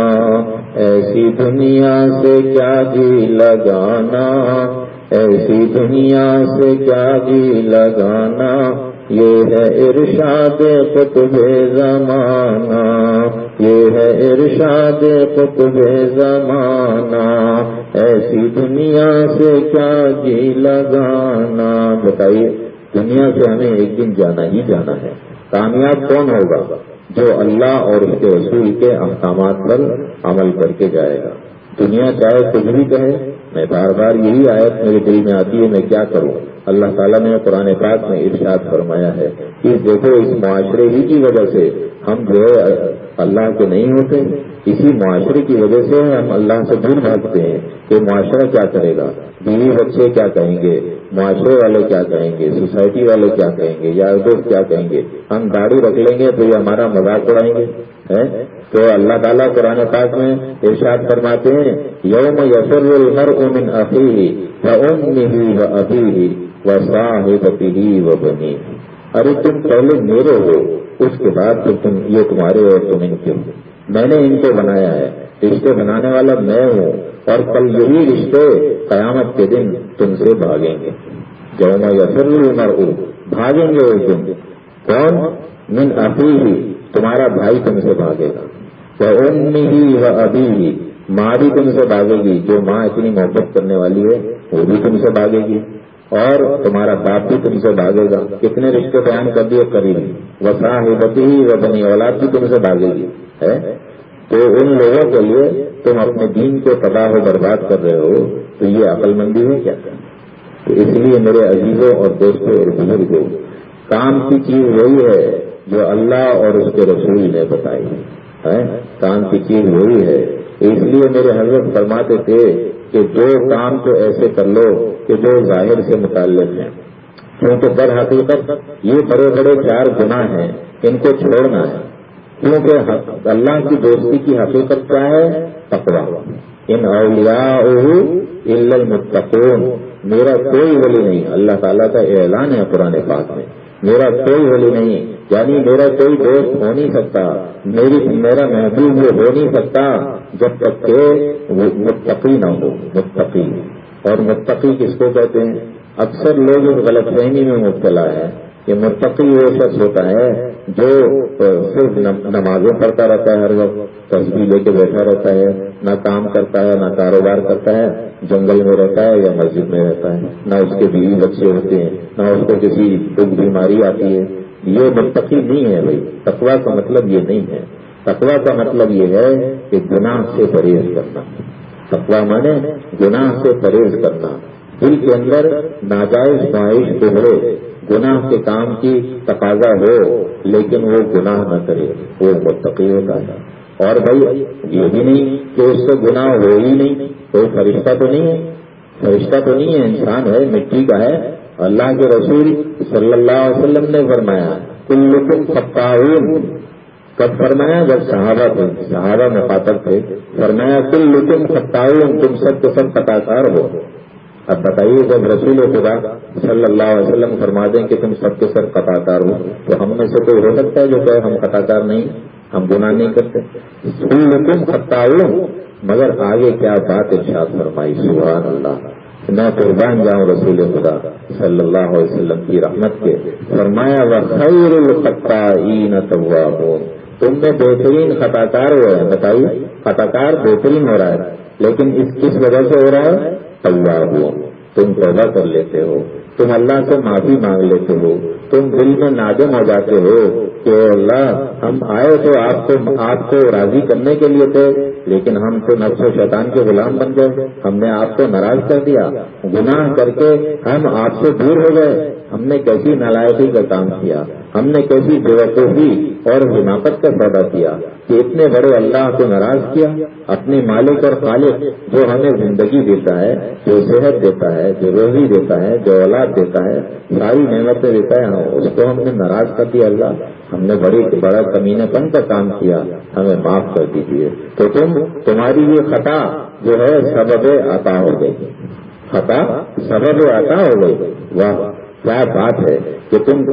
ایسی دنیا سے کیا جی لگانا؟ ایسی دنیا سے کیا جی لگانا؟ یہ ہے ارشاد قطب زمانہ، یہ ہے ارشاد قطب زمانہ، ایسی دنیا سے کیا جی لگانا؟ بتائیے، دنیا سے ہمیں ایک دن جانا ہی جانا ہے۔ کامیاب کون ہوگا جو اللہ اور اس کے رسول کے احکامات پر عمل کر کے جائے گا؟ دنیا چاہے کچھ بھی کہے، میں بار بار یہی آیت میرے دل میں آتی ہے، میں کیا کروں؟ اللہ تعالیٰ نے قرآن پاک میں ارشاد فرمایا ہے کہ دیکھو، اس معاشرے ہی کی وجہ سے ہم جو ہے، اللہ کے نہیں ہوتے، اسی معاشرے کی وجہ سے ہم اللہ سے دور بھاگتے ہیں کہ معاشرہ کیا کرے گا؟ بیوی بچے کیا کہیں گے؟ معاشرے والے کیا کہیں گے؟ سوسائٹی والے کیا کہیں گے؟ یا دوست کیا کہیں گے؟ ہم گاڑی رکھ لیں گے تو یہ ہمارا مذاق اڑائیں گے تو اللہ تعالیٰ قرآن پاک میں ارشاد فرماتے ہیں، یوم یسر ہر امن افیح و ام ہی و ابھی ہی و صاحبتی ہی و بنی ارے تم پہلے میرے ہو، اس کے بعد تو تم یہ تمہارے اور تم ان کے میں نے ان کو بنایا ہے رشتے بنانے والا میں ہوں، اور کل یہی رشتے قیامت کے دن تم سے بھاگیں گے۔ جوما یسر عمر بھاگیں گے اس دن۔ کون؟ من ابھی ہی تمہارا بھائی تم سے بھاگے گا۔ وہ ام ہی و ابھی ہی ماں بھی تم سے بھاگے گی، جو ماں اتنی محبت کرنے والی ہے، وہ بھی تم سے بھاگے گی۔ اور تمہارا باپ بھی تم سے بھاگے گا۔ کتنے رشتے بیان کر دیے قریبی وسا ہی بتی و بنی اولاد بھی تم سے بھاگے گی۔ ہے؟ تو ان لوگوں کے لیے تم اپنے دین کو تباہ و برباد کر رہے ہو۔ تو یہ عقل مندی ہے کیا؟ تو اس لیے میرے عزیزوں اور دوستوں اور بزرگوں، کام کی چیز وہی ہے جو اللہ اور اس کے رسول نے بتائی۔ ہے؟ کام کی چیز وہی ہے۔ اس لیے میرے حضرت فرماتے تھے کہ دو کام تو ایسے کر لو کہ جو ظاہر سے متعلق ہیں کیونکہ در حقیقت یہ بڑے بڑے چار گناہ ہیں، ان کو چھوڑنا ہے۔ کیونکہ اللہ کی دوستی کی حقیقت کیا ہے؟ تقوا ان اولیاء المتقون۔ میرا کوئی ولی نہیں۔ اللہ تعالیٰ کا اعلان ہے پرانے پاک میں۔ میرا کوئی ولی نہیں۔ یعنی میرا کوئی دوست ہو نہیں سکتا، میری، میرا محبوب وہ ہو نہیں سکتا جب تک کہ وہ متقی نہ ہو، متقی۔ اور متقی کس کو کہتے ہیں؟ اکثر لوگ اس غلط فہمی میں مبتلا ہے کہ متقی وہ شخص ہوتا ہے جو صرف نمازیں پڑھتا رہتا ہے ہر وقت تصویر لے کے بیٹھا رہتا ہے، نہ کام کرتا ہے، نہ کاروبار کرتا ہے، جنگل میں رہتا ہے یا مسجد میں رہتا ہے۔ نہ اس کے بیوی بچے ہوتے ہیں، نہ اس کو کسی دکھ بیماری آتی ہے۔ یہ متقی نہیں ہے بھائی۔ تقوا کا مطلب یہ نہیں ہے۔ تقوا کا مطلب یہ ہے کہ گناہ سے پرہیز کرنا۔ تقوا مانے، گناہ سے پرہیز کرنا۔ دل کے اندر ناجائز خواہش ابھرے گناہ کے کام کی تقاضا ہو، لیکن وہ گناہ نہ کرے۔ وہ متقی ہوتا ہے اور بھائی، یہ بھی نہیں کہ اس سے گناہ ہو ہی نہیں۔ کوئی فرشتہ تو نہیں ہے۔ فرشتہ تو نہیں ہے، انسان ہے، مٹی کا ہے۔ اللہ کے رسول صلی اللہ علیہ وسلم نے فرمایا کل لکم فتاون کب فرمایا؟ جب صحابہ تھے، صحابہ مخاطب تھے، فرمایا کل لکم فتاون تم سب کے سب پتا کار ہو۔ اب بتائیے، جب رسول خدا صلی اللہ علیہ وسلم فرما دیں کہ تم سب کے سب قطع کار ہو، تو ہم میں سے کوئی ہو سکتا ہے جو کہ ہم قطع کار نہیں، ہم گناہ نہیں کرتے؟ کل لکم فتاون مگر آگے کیا بات ارشاد فرمائی؟ سبحان اللہ۔ میں قربان جاؤں رسول خدا صلی اللہ علیہ وسلم کی رحمت کے۔ فرمایا و خیر القطعین توابون۔ تم میں بہترین خطا کار ہوا ہے۔ بتائیے خطا کار بہترین ہو رہا ہے، لیکن اس کس وجہ سے ہو رہا ہے؟ توابون۔ تم توبہ کر لیتے ہو، تم اللہ سے معافی مانگ لیتے ہو۔ تم دل میں نادم ہو جاتے ہو کہ اللہ، ہم آئے تو آپ کو آپ کو راضی کرنے کے لیے تھے، لیکن ہم تو نفس و شیطان کے غلام بن گئے۔ ہم نے آپ کو ناراض کر دیا۔ گناہ کر کے ہم آپ سے دور ہو گئے۔ ہم نے کیسی نالائکی کا کام کیا، ہم نے کیسی بےوقوفی اور حماقت کا پیدا کیا کہ اتنے بڑے اللہ کو ناراض کیا، اپنے مالک اور خالق جو ہمیں زندگی دیتا ہے، جو صحت دیتا ہے، جو روزی دیتا ہے، جو اولاد دیتا ہے، ساری نعمتیں دیتا ہے ہاں، اس کو ہم نے ناراض کر دیا اللہ۔ ہم نے بڑی، بڑا کمینے پن کا کام کیا، ہمیں معاف کر دیجیے تو تم، تمہاری یہ خطا جو ہے، سبب عطا ہو گئی۔ خطا سبب عطا ہو گئی۔ واہ۔ کیا بات ہے کہ تم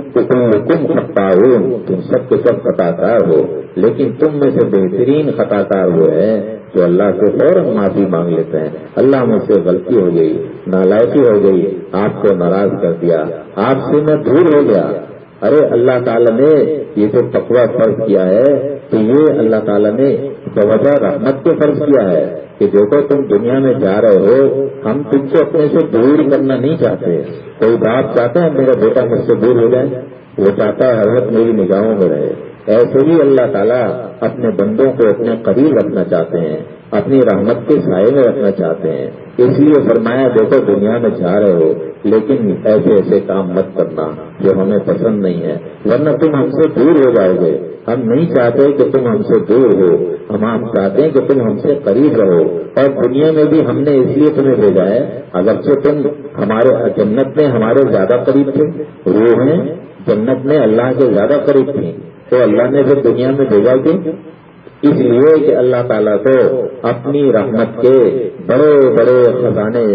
تم خطا ہو تم سب کے سب خطا کار ہو، لیکن تم میں سے بہترین خطا کار وہ ہے جو اللہ سے فوراً معافی مانگ لیتے ہیں۔ اللہ مجھ سے غلطی ہو گئی نالائکی ہو گئی، آپ کو ناراض کر دیا، آپ سے میں دور ہو گیا۔ ارے اللہ تعالیٰ نے یہ جو تقوا فرض کیا ہے، تو یہ اللہ تعالیٰ نے بوجہ رحمت کو فرض کیا ہے۔ کہ دیکھو تم دنیا میں جا رہے ہو، ہم تم کو اپنے سے دور کرنا نہیں چاہتے۔ کوئی باپ چاہتا ہے میرا بیٹا مجھ سے دور ہو جائے؟ وہ چاہتا ہے حضرت میری نگاہوں میں رہے۔ ایسے ہی اللہ تعالیٰ اپنے بندوں کو اپنے قریب رکھنا چاہتے ہیں، اپنی رحمت کے سائے میں رکھنا چاہتے ہیں۔ اس لیے فرمایا، دیکھو دنیا میں جا رہے ہو، لیکن ایسے ایسے کام مت کرنا جو ہمیں پسند نہیں ہے ورنہ تم ہم سے دور ہو جاؤ گے۔ ہم نہیں چاہتے کہ تم ہم سے دور ہو، ہم ہم چاہتے ہیں کہ تم ہم سے قریب رہو۔ اور دنیا میں بھی ہم نے اس لیے تمہیں بھیجا ہے، اگرچہ تم ہمارے جنت میں ہمارے زیادہ قریب تھے، روح ہیں، جنت میں اللہ کے زیادہ قریب تھے تو اللہ نے پھر دنیا میں بھیجا کہ اس لیے کہ اللہ تعالیٰ کو اپنی رحمت کے بڑے بڑے خزانے،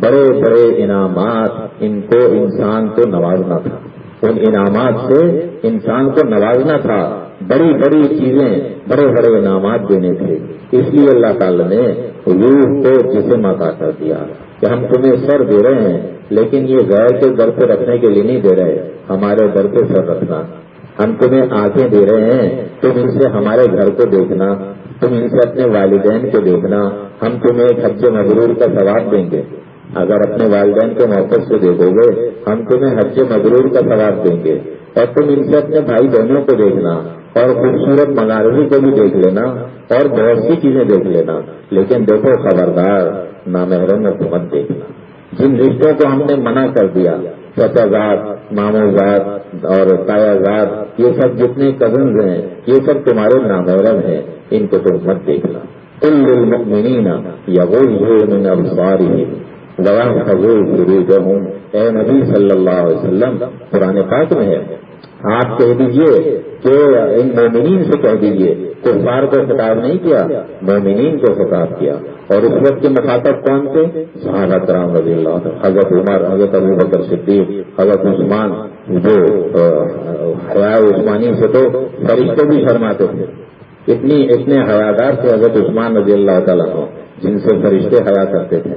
بڑے بڑے انعامات، ان کو انسان کو نوازنا تھا۔ ان انعامات سے انسان کو نوازنا تھا۔ بڑی بڑی چیزیں، بڑے بڑے انعامات دینے تھے۔ اس لیے اللہ تعالی نے روح کو جسم عطا کر دیا کہ ہم تمہیں سر دے رہے ہیں، لیکن یہ غیر کے در پہ رکھنے کے لیے نہیں دے رہے۔ ہمارے در پہ سر رکھنا۔ ہم تمہیں آنکھیں دے رہے ہیں، تم ان سے ہمارے گھر کو دیکھنا، تم ان سے اپنے والدین کو دیکھنا، ہم تمہیں ایک حج مغرور کا ثواب دیں گے۔ اگر اپنے والدین کے موقع سے دیکھو گے، ہم تمہیں حج مغرور کا ثواب دیں گے۔ اور تم ان سے اپنے بھائی بہنوں کو دیکھنا، اور خوبصورت مناروی کو بھی دیکھ لینا، اور بہت سی چیزیں دیکھ لینا۔ لیکن دیکھو خبردار، نامحرم حکومت دیکھنا۔ جن رشتوں کو ہم نے منع کر دیا چچا زاد مامو زاد اور تایا زاد یہ سب جتنے کزنز ہیں، یہ سب تمہارے نامحرم ہیں، ان کو تم مت دیکھنا۔ المؤمنین یا وہ ابصارهم اے نبی صلی اللہ علیہ وسلم پرانے پاک میں ہے، آپ کہہ دیجیے کہ ان مومنین سے کہہ دیجیے، کفار کو خطاب نہیں کیا مومنین کو خطاب کیا۔ اور اس وقت کے مخاطب کون تھے؟ صحابہ کرام رضی اللہ حضرت عمر، حضرت ابو بکر صدیق، حضرت عثمان، جو حیا عثمانی سے تو فرشتے بھی شرماتے تھے۔ اتنی، اتنے حیادار تھے حضرت عثمان رضی اللہ تعالیٰ جن سے فرشتے حیا کرتے تھے۔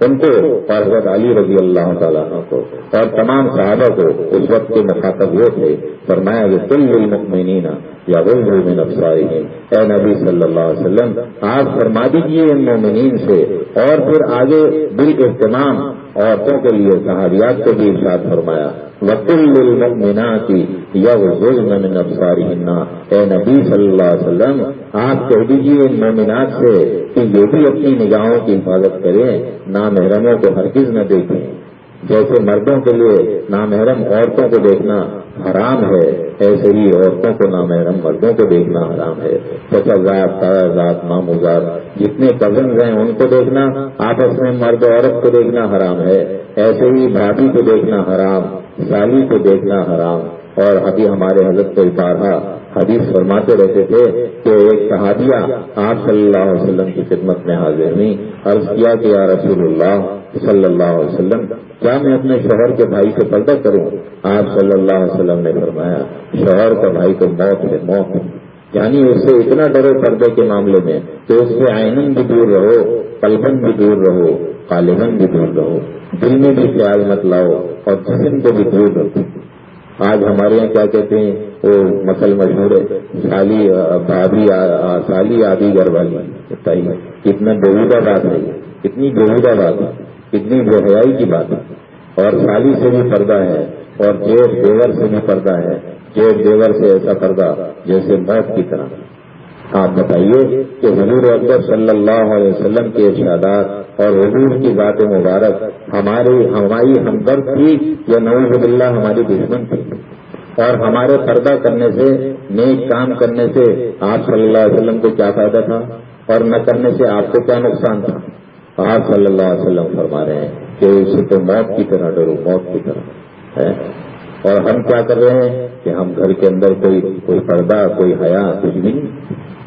ان کو اور حضرت علی رضی اللہ تعالیٰ کو اور تمام صحابہ کو اس وقت کے مخاطب وہ تھے۔ فرمایا کہ تم المؤمنین یا وہ من افسائهم اے نبی صلی اللہ علیہ وسلم، آپ فرما دیجیے ان مومنین سے۔ اور پھر آگے بال اہتمام عورتوں کے لیے صحابیات کو بھی ارشاد فرمایا۔ وکل المؤمنات یغضضن من ابصارهن اے نبی صلی اللہ علیہ وسلم، آپ کہہ دیجیے ان مومنات سے کہ یہ بھی اپنی نگاہوں کی حفاظت کریں، نامحرموں کو ہرگز نہ دیکھیں۔ جیسے مردوں کے لیے نامحرم عورتوں کو دیکھنا حرام ہے، ایسے ہی عورتوں کو نامحرم مردوں کو دیکھنا حرام ہے۔ چچا ذات تایا ذات مامو ذات، جتنے کزنز ہیں، ان کو دیکھنا، آپس میں مرد عورت کو دیکھنا حرام ہے۔ ایسے ہی بھابھی کو دیکھنا حرام، سالی کو دیکھنا حرام۔ اور ابھی ہمارے حضرت کو اتارا حدیث فرماتے رہتے تھے کہ ایک صحابیہ آپ صلی اللہ علیہ وسلم کی خدمت میں حاضر ہوئی، عرض کیا کہ یا رسول اللہ صلی اللہ علیہ وسلم، کیا میں اپنے شوہر کے بھائی سے پردہ کروں؟ آپ صلی اللہ علیہ وسلم نے فرمایا، شوہر کا بھائی تو موت ہے، موت یعنی اس سے اتنا ڈرو پردے کے معاملے میں کہ اس سے آئین بھی دور رہو پلبن بھی دور رہو قالبن بھی دور رہو۔ دل میں بھی خیال مت لاؤ اور جسم کو بھی دور رکھو۔ آج ہمارے یہاں کیا کہتے ہیں؟ وہ مسل مشہور ہے، سالی، بھابھی، سالی آدھی گھر والی۔ بتائیے کتنا بہودہ بات ہے کتنی بےودہ بات ہے۔ کتنی بے حیائی کی بات ہے۔ اور سالی سے بھی پردہ ہے، اور جیب دیور سے بھی پردہ ہے۔ جیب دیور سے ایسا پردہ، جیسے موت کی طرح۔ آپ بتائیے کہ حضور اکبر صلی اللہ علیہ وسلم کے ارشادات اور حضور کی ذات مبارک ہماری ہماری ہمدرد تھی یا نوز اللہ ہماری دشمن تھی؟ اور ہمارے پردہ کرنے سے، نیک کام کرنے سے آپ صلی اللہ علیہ وسلم کو کیا فائدہ تھا؟ اور نہ کرنے سے آپ کو کیا نقصان تھا؟ آپ صلی اللہ علیہ وسلم فرما رہے ہیں کہ اسے تو موت کی طرح ڈرو، موت کی طرح، ہے؟ اور ہم کیا کر رہے ہیں کہ ہم گھر کے اندر کوئی کوئی پردہ، کوئی حیا، کچھ نہیں۔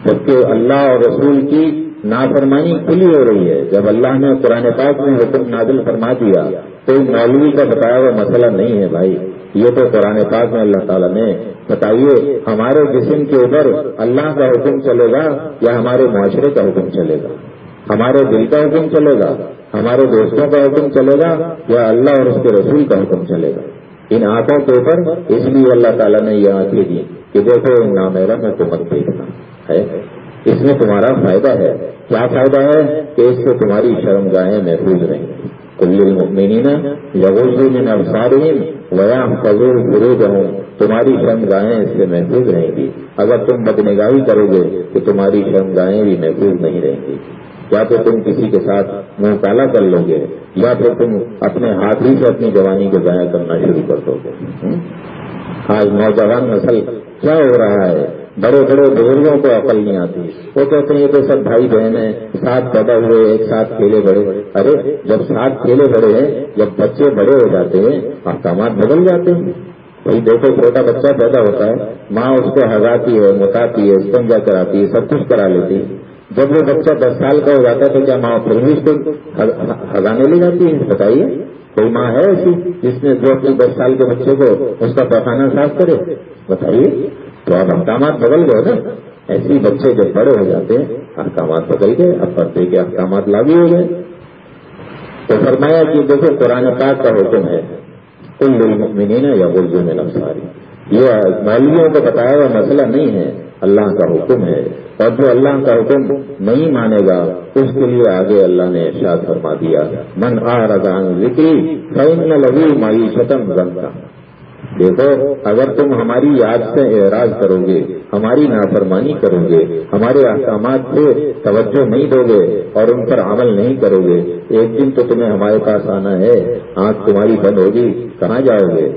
جبکہ اللہ اور رسول کی نافرمانی کھلی ہو رہی ہے۔ جب اللہ نے قرآن پاک میں حکم نازل فرما دیا، تو مولوی کا بتایا ہوا مسئلہ نہیں ہے بھائی۔ یہ تو قرآن پاک میں اللہ تعالیٰ نے بتائیے، ہمارے جسم کے اوپر اللہ کا حکم چلے گا یا ہمارے معاشرے کا حکم چلے گا؟ ہمارے دل کا حکم چلے گا؟ ہمارے دوستوں کا حکم چلے گا یا اللہ اور اس کے رسول کا حکم چلے گا؟ ان آنکھوں کے اوپر اس لیے اللہ تعالیٰ نے یہ آنکھیں دی کہ دیکھو، ان نامیرا میں تو مت دیکھنا۔ ہے۔ اس میں تمہارا فائدہ ہے۔ کیا فائدہ ہے کہ اس سے تمہاری شرم گاہیں محفوظ رہیں۔ گی کل المؤمنین یغوزو من ابصارہم ویام فضول فروجہم تمہاری شرم گاہیں اس سے محفوظ رہیں گی۔ اگر تم بدنگاہی کرو گے تو تمہاری شرم گاہیں بھی محفوظ نہیں رہیں گی۔ یا تو تم کسی کے ساتھ منہ کالا کر لو گے، یا پھر تم اپنے ہاتھ ہی سے اپنی جوانی کو ضائع کرنا شروع کر دو گے۔ آج نوجوان نسل، کیا ہو رہا ہے؟ بڑے بڑے بزرگوں کو عقل نہیں آتی۔ وہ کہتے ہیں یہ تو سب بھائی بہن ہیں، ساتھ پیدا ہوئے، ایک ساتھ کھیلے بڑے۔ ارے، جب ساتھ کھیلے بڑے ہیں، جب بچے بڑے ہو جاتے ہیں، احکامات بدل جاتے ہیں۔ بھائی دیکھو چھوٹا بچہ پیدا ہوتا ہے، ماں اس کو ہزاتی ہے متاتی ہے، استنجا کراتی ہے، سب کچھ کرا لیتی ہے۔ جب وہ بچہ دس سال کا ہو جاتا ہے تو کیا ماں پھر بھی اس کو ہزانے لے جاتی ہے؟ بتائیے۔ کوئی ماں ہے ایسی جس نے جو اپنے دس سال کے بچے کو اس کا پیخانہ صاف کرے؟ بتائیے، تو اب احکامات بدل گئے نا۔ ایسے بچے جب بڑے ہو جاتے ہیں، احکامات بدل گئے، اب پردے کے احکامات لاگو ہو گئے۔ تو فرمایا کہ دیکھو، قرآن پاک کا حکم ہے ان لوگ یا اردو میں نفساری یہ مولویوں کو بتایا ہوا مسئلہ نہیں ہے، اللہ کا حکم ہے۔ اور جو اللہ کا حکم نہیں مانے گا، اس کے لیے آگے اللہ نے ارشاد فرما دیا۔ من آ رضان ذکری فین لگی معیشتم رنگ کا دیکھو، اگر تم ہماری یاد سے اعراض کرو گے، ہماری نافرمانی کرو گے، ہمارے احکامات سے توجہ نہیں دو گے اور ان پر عمل نہیں کرو گے، ایک دن تو تمہیں ہمارے پاس آنا ہے، آنکھ تمہاری بند ہوگی، کہاں جاؤ گے؟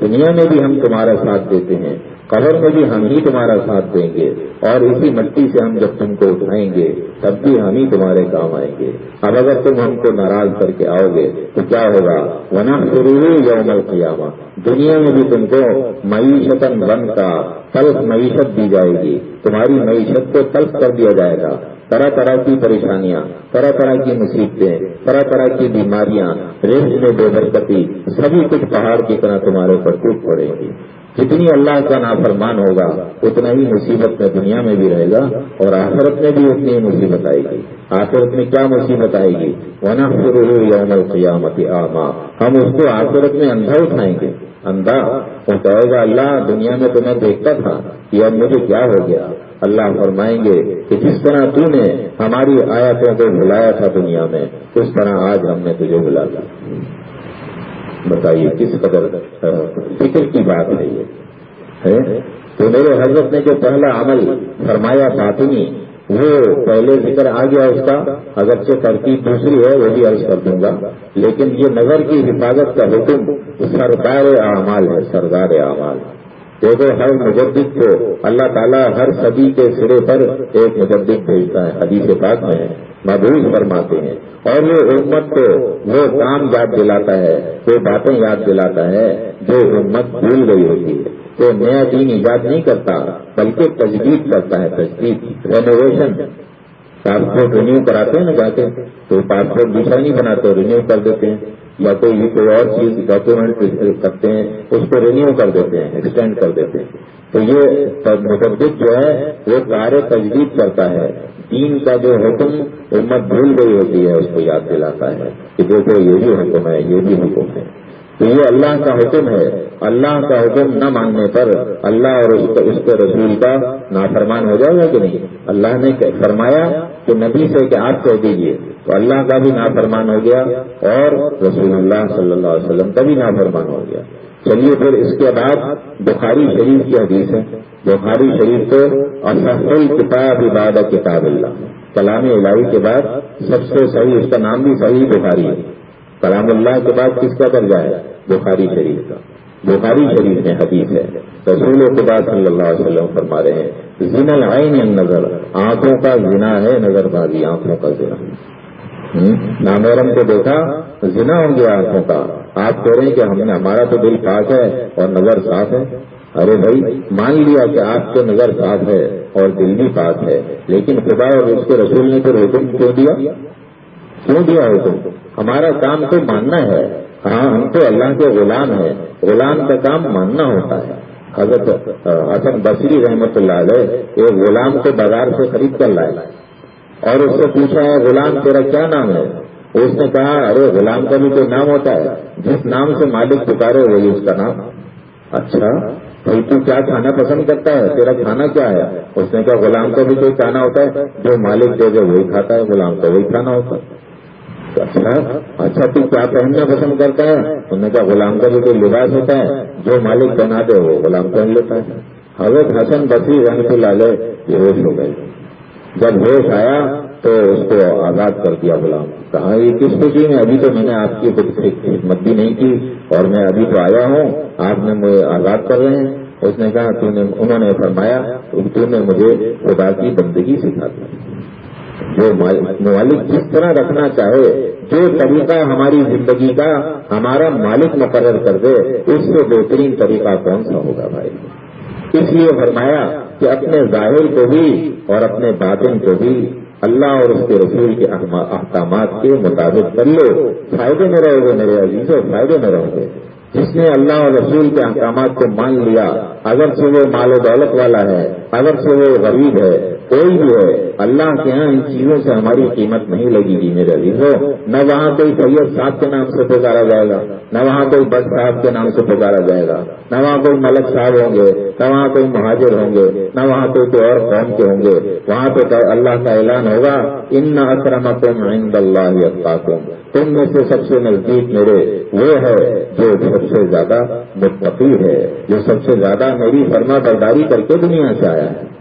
دنیا میں بھی ہم تمہارا ساتھ دیتے ہیں۔ قبر میں بھی ہم ہی تمہارا ساتھ دیں گے اور اسی مٹی سے ہم جب تم کو اٹھائیں گے، تب بھی ہم ہی تمہارے کام آئیں گے۔ اب اگر تم ہم کو ناراض کر کے آؤ گے، تو کیا ہوگا؟ ونا شروع یوم القیامہ۔ دنیا میں بھی تم کو معیشت بن کا تلخ معیشت دی جائے گی۔ تمہاری معیشت کو تلخ کر دیا جائے گا۔ طرح طرح کی پریشانیاں، طرح طرح کی مصیبتیں، طرح طرح کی بیماریاں ریس میں بے برکتی، سبھی کچھ پہاڑ کی طرح تمہارے اوپر ٹوٹ پڑے گی۔ جتنی اللہ کا نافرمان ہوگا، اتنا ہی مصیبت میں دنیا میں بھی رہے گا اور آخرت میں بھی اتنی ہی مصیبت آئے گی۔ آخرت میں کیا مصیبت آئے گی؟ ونا شروع یوم القیامت آما ہم اس کو آخرت میں اندھا اٹھائیں گے۔ اندھا؟ وہ کہے گا، اللہ، دنیا میں تو میں دیکھتا تھا کہ اب مجھے کیا ہو گیا۔ اللہ فرمائیں گے کہ جس طرح تو نے ہماری آیتوں کو بلایا تھا دنیا میں، اس طرح آج ہم نے تجھے بلایا بتائیے، کس قدر؟ فکر کی بات ہے یہ۔ تو میرے حضرت نے جو پہلا عمل فرمایا فاطمی، وہ پہلے ذکر آ گیا اس کا۔ اگرچہ ترکیب دوسری ہے، وہ بھی عرض کر دوں گا۔ لیکن یہ نظر کی حفاظت کا حکم سردار اعمال ہے، سردار اعمال۔ دیکھو ہر مجدد کو اللہ تعالیٰ ہر صدی کے سرے پر ایک مجدد بھیجتا ہے، حدیث پاک میں محبوب فرماتے ہیں۔ اور وہ امت کو وہ کام یاد دلاتا ہے، وہ باتیں یاد دلاتا ہے جو امت بھول گئی ہوتی ہے۔ تو نیا دین ایجاد نہیں کرتا، بلکہ تجدید کرتا ہے، تجدید رینوویشن پاسپورٹ رینیو کراتے ہیں نا جاتے تو پاسپورٹ دوسرا نہیں بناتے رینیو کر دیتے ہیں۔ یا کوئی بھی کوئی اور چیز ڈاکومنٹ کرتے ہیں، اس کو رینیو کر دیتے ہیں ایکسٹینڈ کر دیتے ہیں۔ تو یہ متدد جو ہے، وہ کار تجدید کرتا ہے۔ دین کا جو حکم امت بھول گئی ہوتی ہے، اس کو یاد دلاتا ہے کہ دیکھو، یہ بھی حکم ہے، یہ بھی حکم ہے۔ تو یہ اللہ کا حکم ہے۔ اللہ کا حکم نہ ماننے پر اللہ اور اس کے رسول کا نافرمان ہو جائے گا کہ نہیں؟ اللہ نے فرمایا کہ نبی سے کہ آپ کہہ دیجیے تو اللہ کا بھی نافرمان ہو گیا اور رسول اللہ صلی اللہ علیہ وسلم کا بھی نافرمان ہو گیا۔ چلیے پھر اس کے بعد بخاری شریف کی حدیث ہے۔ بخاری شریف کو اصل کتاب عبادت کتاب اللہ۔ کلام الہی کے بعد سب سے صحیح، اس کا نام بھی صحیح بخاری ہے۔ کلام اللہ کے بعد کس کا درجہ ہے؟ بخاری شریف کا. بخاری شریف میں حدیث ہے. رسول کے بعد صلی اللہ علیہ وسلم فرما رہے ہیں زن العین نظر آنکھوں کا زنا ہے نظر بازی آنکھوں کا زنا. نامورم کو دیکھا، زنا ہوں گیا آنکھوں کا. آپ کہہ رہے ہیں کہ ہم نے، ہمارا تو دل پاک ہے اور نظر صاف ہے۔ ارے بھائی، مان لیا کہ آپ کو نظر صاف ہے اور دل بھی پاک ہے، لیکن خدا اور اس کے رسول نے پھر حکم کیوں دیا؟ کیوں دیا حکم؟ ہمارا کام تو ماننا ہے۔ ہاں ہم تو اللہ کے غلام ہیں۔ غلام کا کام ماننا ہوتا ہے۔ حضرت حسن بصری رحمت اللہ علیہ ایک غلام کو بازار سے خرید کر لائے۔ اور اس سے پوچھا ہے غلام، تیرا کیا نام ہے؟ اس نے کہا، ارے غلام، کا بھی کوئی نام ہوتا ہے۔ جس نام سے مالک پکارے، وہی اس کا نام۔ اچھا بھائی، تو کیا کھانا پسند کرتا ہے؟ تیرا کھانا کیا ہے؟ اس نے کہا، غلام، کا بھی کوئی کھانا ہوتا ہے۔ جو مالک دے دے، وہی کھاتا ہے، غلام کا وہی کھانا ہوتا ہے۔ اچھا, اچھا، تو کیا پہننا پسند کرتا ہے؟ انہوں نے کہا، غلام کا بھی کوئی لباس ہوتا ہے، جو مالک پہنا دے، وہ غلام پہن لیتا ہے۔ حضرت حسن بسی رنگ سے لالے یہ ہوش ہو گئے۔ جب ہوش آیا تو اس کو آزاد کر دیا غلام۔ کہا، یہ کس خوشی میں ابھی تو میں نے آپ کی خدمت بھی نہیں کی، اور میں ابھی تو آیا ہوں، آپ نے مجھے آزاد کر رہے ہیں۔ اس نے کہا نے، انہوں نے فرمایا تو نے مجھے خدا کی بندگی سکھا دی۔ جو مالک جس طرح رکھنا چاہے، جو طریقہ ہماری زندگی کا ہمارا مالک مقرر کر دے، اس سے بہترین طریقہ کون سا ہوگا بھائی؟ اس لیے فرمایا کہ اپنے ظاہر کو بھی اور اپنے باطن کو بھی اللہ اور اس کے رسول کے احکامات کے مطابق کر لو۔ فائدے میں رہو گے میرے عزیزوں فائدے میں رہو گے۔ جس نے اللہ اور رسول کے احکامات کو مان لیا۔ اگر سے وہ مال و دولت والا ہے اگر سے وہ غریب ہے، کوئی بھی ہے، اللہ کے یہاں ان چیزوں سے ہماری قیمت نہیں لگے گی میرے عزیزوں نہ وہاں کوئی سید صاحب کے نام سے پکارا جائے گا، نہ وہاں کوئی بس صاحب کے نام سے پکارا جائے گا۔ نہ وہاں کوئی ملک صاحب ہوں گے، نہ وہاں کوئی مہاجر ہوں گے، نہ وہاں کوئی کوئی اور قوم کے ہوں گے۔ وہاں تو اللہ کا اعلان ہوگا، ان نہ اکرمکم عند اللہ اتقاکم تم میں سے سب سے نزدیک میرے وہ ہے جو سب سے زیادہ متقی ہے، جو سب سے زیادہ میری فرما برداری کر کے دنیا سے آیا ہے۔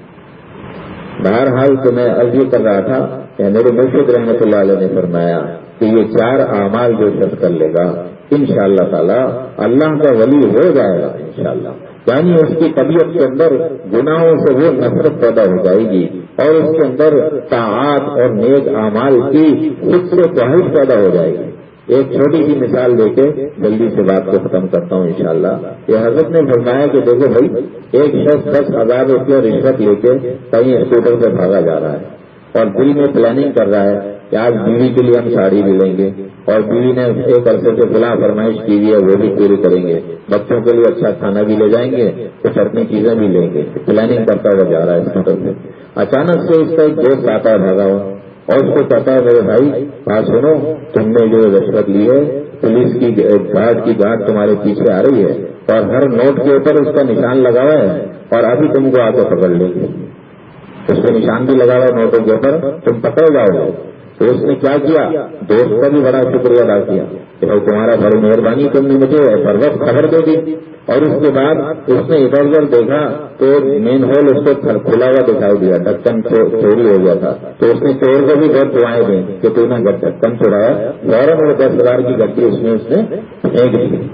بہرحال تو میں عرضی کر رہا تھا کہ میرے مرشد رحمت اللہ علیہ نے فرمایا کہ یہ چار اعمال جو شخص کر لے گا ان شاء اللہ تعالی اللہ کا ولی ہو جائے گا، انشاءاللہ۔ یعنی اس کی طبیعت کے اندر گناہوں سے وہ نفرت پیدا ہو جائے گی۔ اور اس کے اندر تعات اور نیک اعمال کی خود سے خواہش پیدا ہو جائے گی۔ ایک چھوٹی سی مثال دے کے جلدی سے بات کو ختم کرتا ہوں انشاءاللہ۔ یہ حضرت نے فرمایا کہ دیکھو بھائی، ایک شخص دس ہزار روپیہ رشوت لے کے کہیں اسکوٹر پہ بھاگا جا رہا ہے۔ اور دل میں پلاننگ کر رہا ہے کہ آج بیوی کے لیے ہم ساڑی بھی لیں گے۔ اور بیوی نے ایک عرصے سے فلاں فرمائش کی ہوئی ہے، وہ بھی پوری کریں گے۔ بچوں کے لیے اچھا کھانا بھی لے جائیں گے کچھ اپنی چیزیں بھی لیں گے۔ پلاننگ کرتا ہوا جا رہا ہے اسکوٹر پہ اچانک سے اس کا ایک دوست آتا ہے بھاگا ہوا۔ اور اس کو کہتا ہے، میرے بھائی، بات سنو، تم نے جو رشوت لی ہے، پولیس کی گارڈ کی گارڈ تمہارے پیچھے آ رہی ہے۔ اور ہر نوٹ کے اوپر اس کا نشان لگا ہوا ہے۔ اور ابھی تم کو آ کے پکڑ لیں گے۔ اس کو نشان بھی لگا ہوا ہے نوٹوں کے اوپر، تم پکڑ جاؤ۔ گے تو اس نے کیا کیا؟ دوست کا بھی بڑا شکریہ ادا کیا کہ بھائی تمہارا بڑی مہربانی تم نے مجھے ہر وقت خبر دے دی۔ اور اس کے بعد اس نے ادھر ادھر دیکھا تو مین ہال اس کو کھلا ہوا دکھائی دیا۔ ڈھکن چوری ہو گیا تھا۔ تو اس نے چور کو بھی بہت دعائیں دی کہ تو نے ڈھکن چورایا۔ فوراً وہ دس ہزار کی گڈی اس میں اس نے پھینک دی۔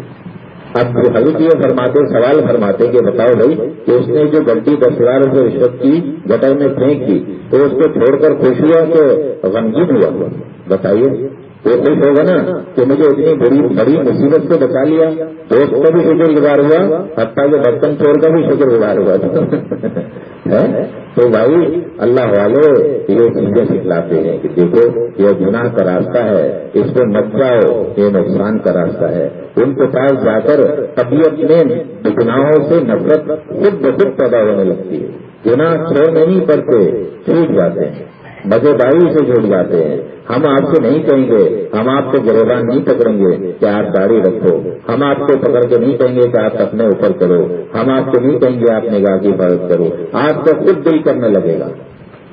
اب حضرت یہ فرماتے سوال فرماتے کہ بتاؤ بھائی کہ اس نے جو گڈی دس ہزار روپئے رشوت کی، گٹر میں پھینک دی، تو اس کو چھوڑ کر خوش ہوا کہ غمگین ہوا؟ بتائیے۔ وہ خوش ہوگا نا، کہ مجھے اتنی بڑی بڑی مصیبت سے بچا لیا۔ دوست کا بھی شکر گزار ہوا، حتیٰ کہ برتن چور کا بھی شکر گزار ہوا تو بھائی، اللہ والے یہ چیزیں سکھلاتے ہیں کہ دیکھو، یہ گناہ کا راستہ ہے، اس کو مت جاؤ، یہ نقصان کا راستہ ہے۔ ان کے پاس جا کر طبیعت میں گناہوں سے نفرت خود بخود پیدا ہونے لگتی ہے۔ گناہ چھوڑنے نہیں پڑتے، چھوٹ جاتے ہیں۔ مزے داری سے جڑ جاتے ہیں۔ ہم آپ سے نہیں کہیں گے، ہم آپ کو گروبان نہیں پکڑیں گے کہ آپ داڑھی رکھو۔ ہم آپ کو پکڑ کے نہیں کہیں گے کہ آپ اپنے اوپر کرو ہم آپ کو نہیں کہیں گے آپ نگاہ کی حفاظت کرو۔ آپ کو خود دل کرنے لگے گا۔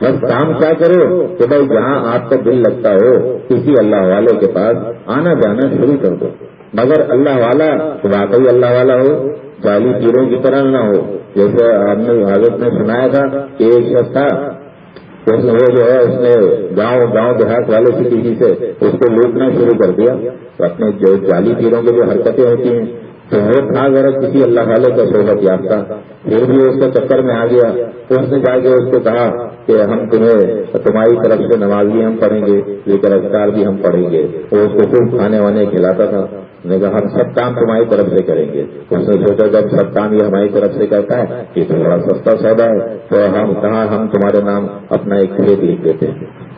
بس کام کیا کرو کہ بھائی جہاں آپ کا دل لگتا ہو، کسی اللہ والے کے پاس آنا جانا شروع کر دو۔ مگر اللہ والا واقعی اللہ والا ہو جالی پیروں کی طرح نہ ہو۔ جیسے آپ نے حالت میں سنایا تھا کہ ایک شخص تھا اس وہ جو ہے اس نے گاؤں گاؤں دیہات والے کی کسی سے اس کو لوٹنا شروع کر دیا۔ تو اپنے جو جالی پیروں کی جو حرکتیں ہوتی ہیں، تو وہ تھا ذرا کسی اللہ والے کا صحبت یافتہ۔ پھر بھی اس کا چکر میں آ گیا۔ تو اس نے جا کے اس کو کہا کہ ہم تمہیں تمہاری طرف سے نمازی ہم پڑھیں گے، لیکن افطار بھی ہم پڑھیں گے۔ وہ اس کو خوب کھانے وانے کھلاتا تھا۔ نے کہا، ہم سب کام تمہاری طرف سے کریں گے۔ اس نے سوچا، جب سب کام یہ ہماری طرف سے کرتا ہے، یہ تو بڑا سستا سودا ہے۔ تو ہم کہاں ہم تمہارے نام اپنا ایک کھیت لکھ دیتے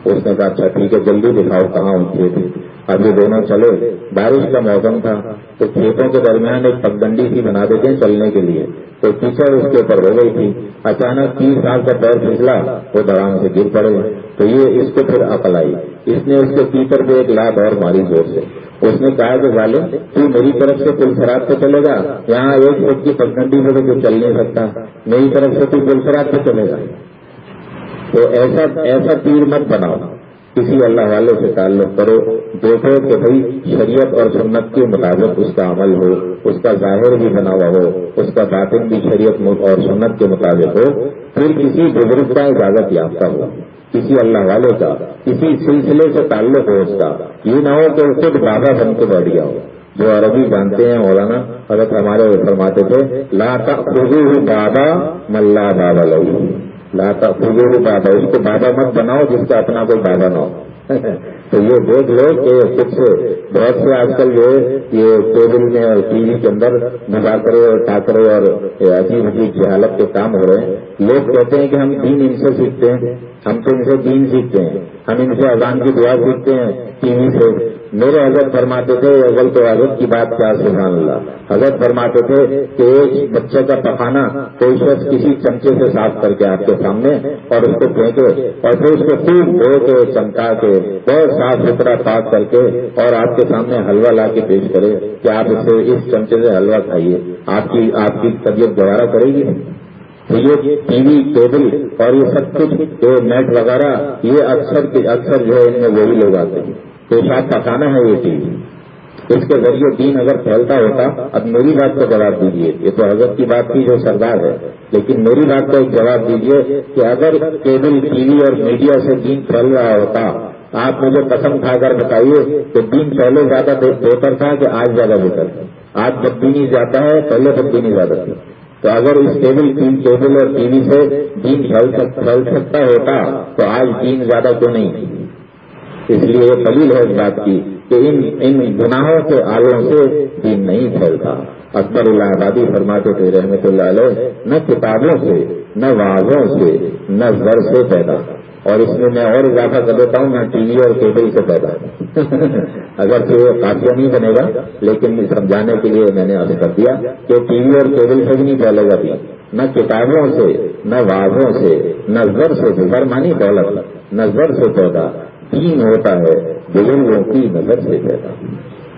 اس نے کہا اچھا ٹھیک ہے، جلدی دکھاؤ کہاں وہ کھیت اب یہ دونوں چلے۔ بارش کا موسم تھا، تو کھیتوں کے درمیان ایک پگڈنڈی سی بنا دیتے ہیں چلنے کے لیے۔ تو کیچڑ اس کے اوپر ہو گئی تھی۔ اچانک تیس سال کا پیر پھسلا، وہ درام سے گر پڑے۔ تو یہ اس کو پھر عقل آئی۔ اس نے اس کے پیچر پہ ایک لات اور ماری زور سے۔ اس نے کہا کہ ظالم تو میری طرف سے پل سرات پہ چلے گا۔ یہاں ایک فٹ کی پگڈنڈی میں تو چل نہیں سکتا۔ میری طرف سے تو پل سرات پہ چلے گا۔ تو ایسا ایسا تیر مت بناؤ۔ کسی اللہ والے سے تعلق کرو۔ دیکھو کہ بھائی شریعت اور سنت کے مطابق اس کا عمل ہو، اس کا ظاہر بھی بنا ہوا ہو، اس کا باطن بھی شریعت اور سنت کے مطابق ہو۔ پھر کسی بزرگ کا اجازت یافتہ ہو۔ کسی اللہ والے کا، کسی سلسلے سے تعلق ہو اس کا۔ یہ نہ ہو کہ خود بابا بن کے بیٹھ گیا ہو۔ جو عربی جانتے ہیں مولانا، حضرت ہمارے فرماتے تھے لاتا خزو بابا ملا بابا لو لاتا خزو بابا اس کو بابا مت بناؤ جس کا اپنا کوئی بابا نہ ہو۔ تو یہ دیکھ لو کہ کچھ بہت سے آج کل جو ہے یہ ٹیبل میں اور ٹی وی کے اندر مذاکرے اور ٹاکرے اور عجیب عجیب جہالت کے کام ہو رہے ہیں۔ لوگ کہتے ہیں کہ ہم دین ان سے سیکھتے ہیں۔ ہم تو ان سے دین سیکھتے ہیں۔ ہم ان سے اذان کی دعا سیکھتے ہیں۔ ٹی وی سے میرے حضرت فرماتے تھے اول تو حضرت کی بات کیا، سبحان اللہ. حضرت فرماتے تھے کہ ایک بچے کا پخانا کوئی شخص کسی چمچے سے صاف کر کے آپ کے سامنے اور اس کو پھینکے اور پھر اس کو خوب دھو کے، چمکا کے، بہت صاف ستھرا پاک کر کے اور آپ کے سامنے حلوہ لا کے پیش کرے کہ آپ اسے اس چمچے سے حلوہ کھائیے۔ آپ کی آپ کی طبیعت گوارا کرے گی؟ تو یہ ٹی وی ٹیبل اور یہ سب کچھ نیٹ وغیرہ، یہ اکثر اکثر جو ہے، ان میں وہی لوگ آتے ہیں۔ پیشاب پکانا ہے یہ ٹی وی اس کے ذریعے دین اگر پھیلتا ہوتا، اب میری بات کو جواب دیجیے یہ تو حضرت کی بات کی جو سردار ہے۔ لیکن میری بات کو ایک جواب دیجیے کہ اگر کیبل ٹی وی اور میڈیا سے دین پھیل رہا ہوتا، آپ مجھے قسم کھا کر بتائیے کہ دین پہلے زیادہ بہتر تھا کہ آج زیادہ بہتر تھا؟ آج جب دینی جاتا ہے، پہلے جب دینی زیادہ تھی۔ تو اگر اس کیبل کیبل اور ٹی وی سے دین پھیل سکتا ہوتا، تو آج دین زیادہ کیوں نہیں؟ اس لیے یہ دلیل ہے اس بات کی کہ ان ان گناہوں کے آلوں سے دین نہیں پھیلتا۔ اکبر اللہ آبادی فرماتے تھے رحمت اللہ علیہ، نہ کتابوں سے، نہ واضحوں سے، نہ زر سے پیدا۔ اور اس میں میں اور اضافہ کر دیتا ہوں، نہ ٹی وی اور کیبل سے پیدا۔ اگر تو یہ کافی نہیں بنے گا، لیکن سمجھانے کے لیے میں نے ابھی کر دیا کہ ٹی وی اور کیبل سے بھی نہیں پھیلے گا بھی۔ نہ کتابوں سے، نہ واضحوں سے، نہ زر سے، زر مانی دولت، نہ زر سے پیدا۔ دین ہوتا ہے، بزرگوں کی نظر سے پیدا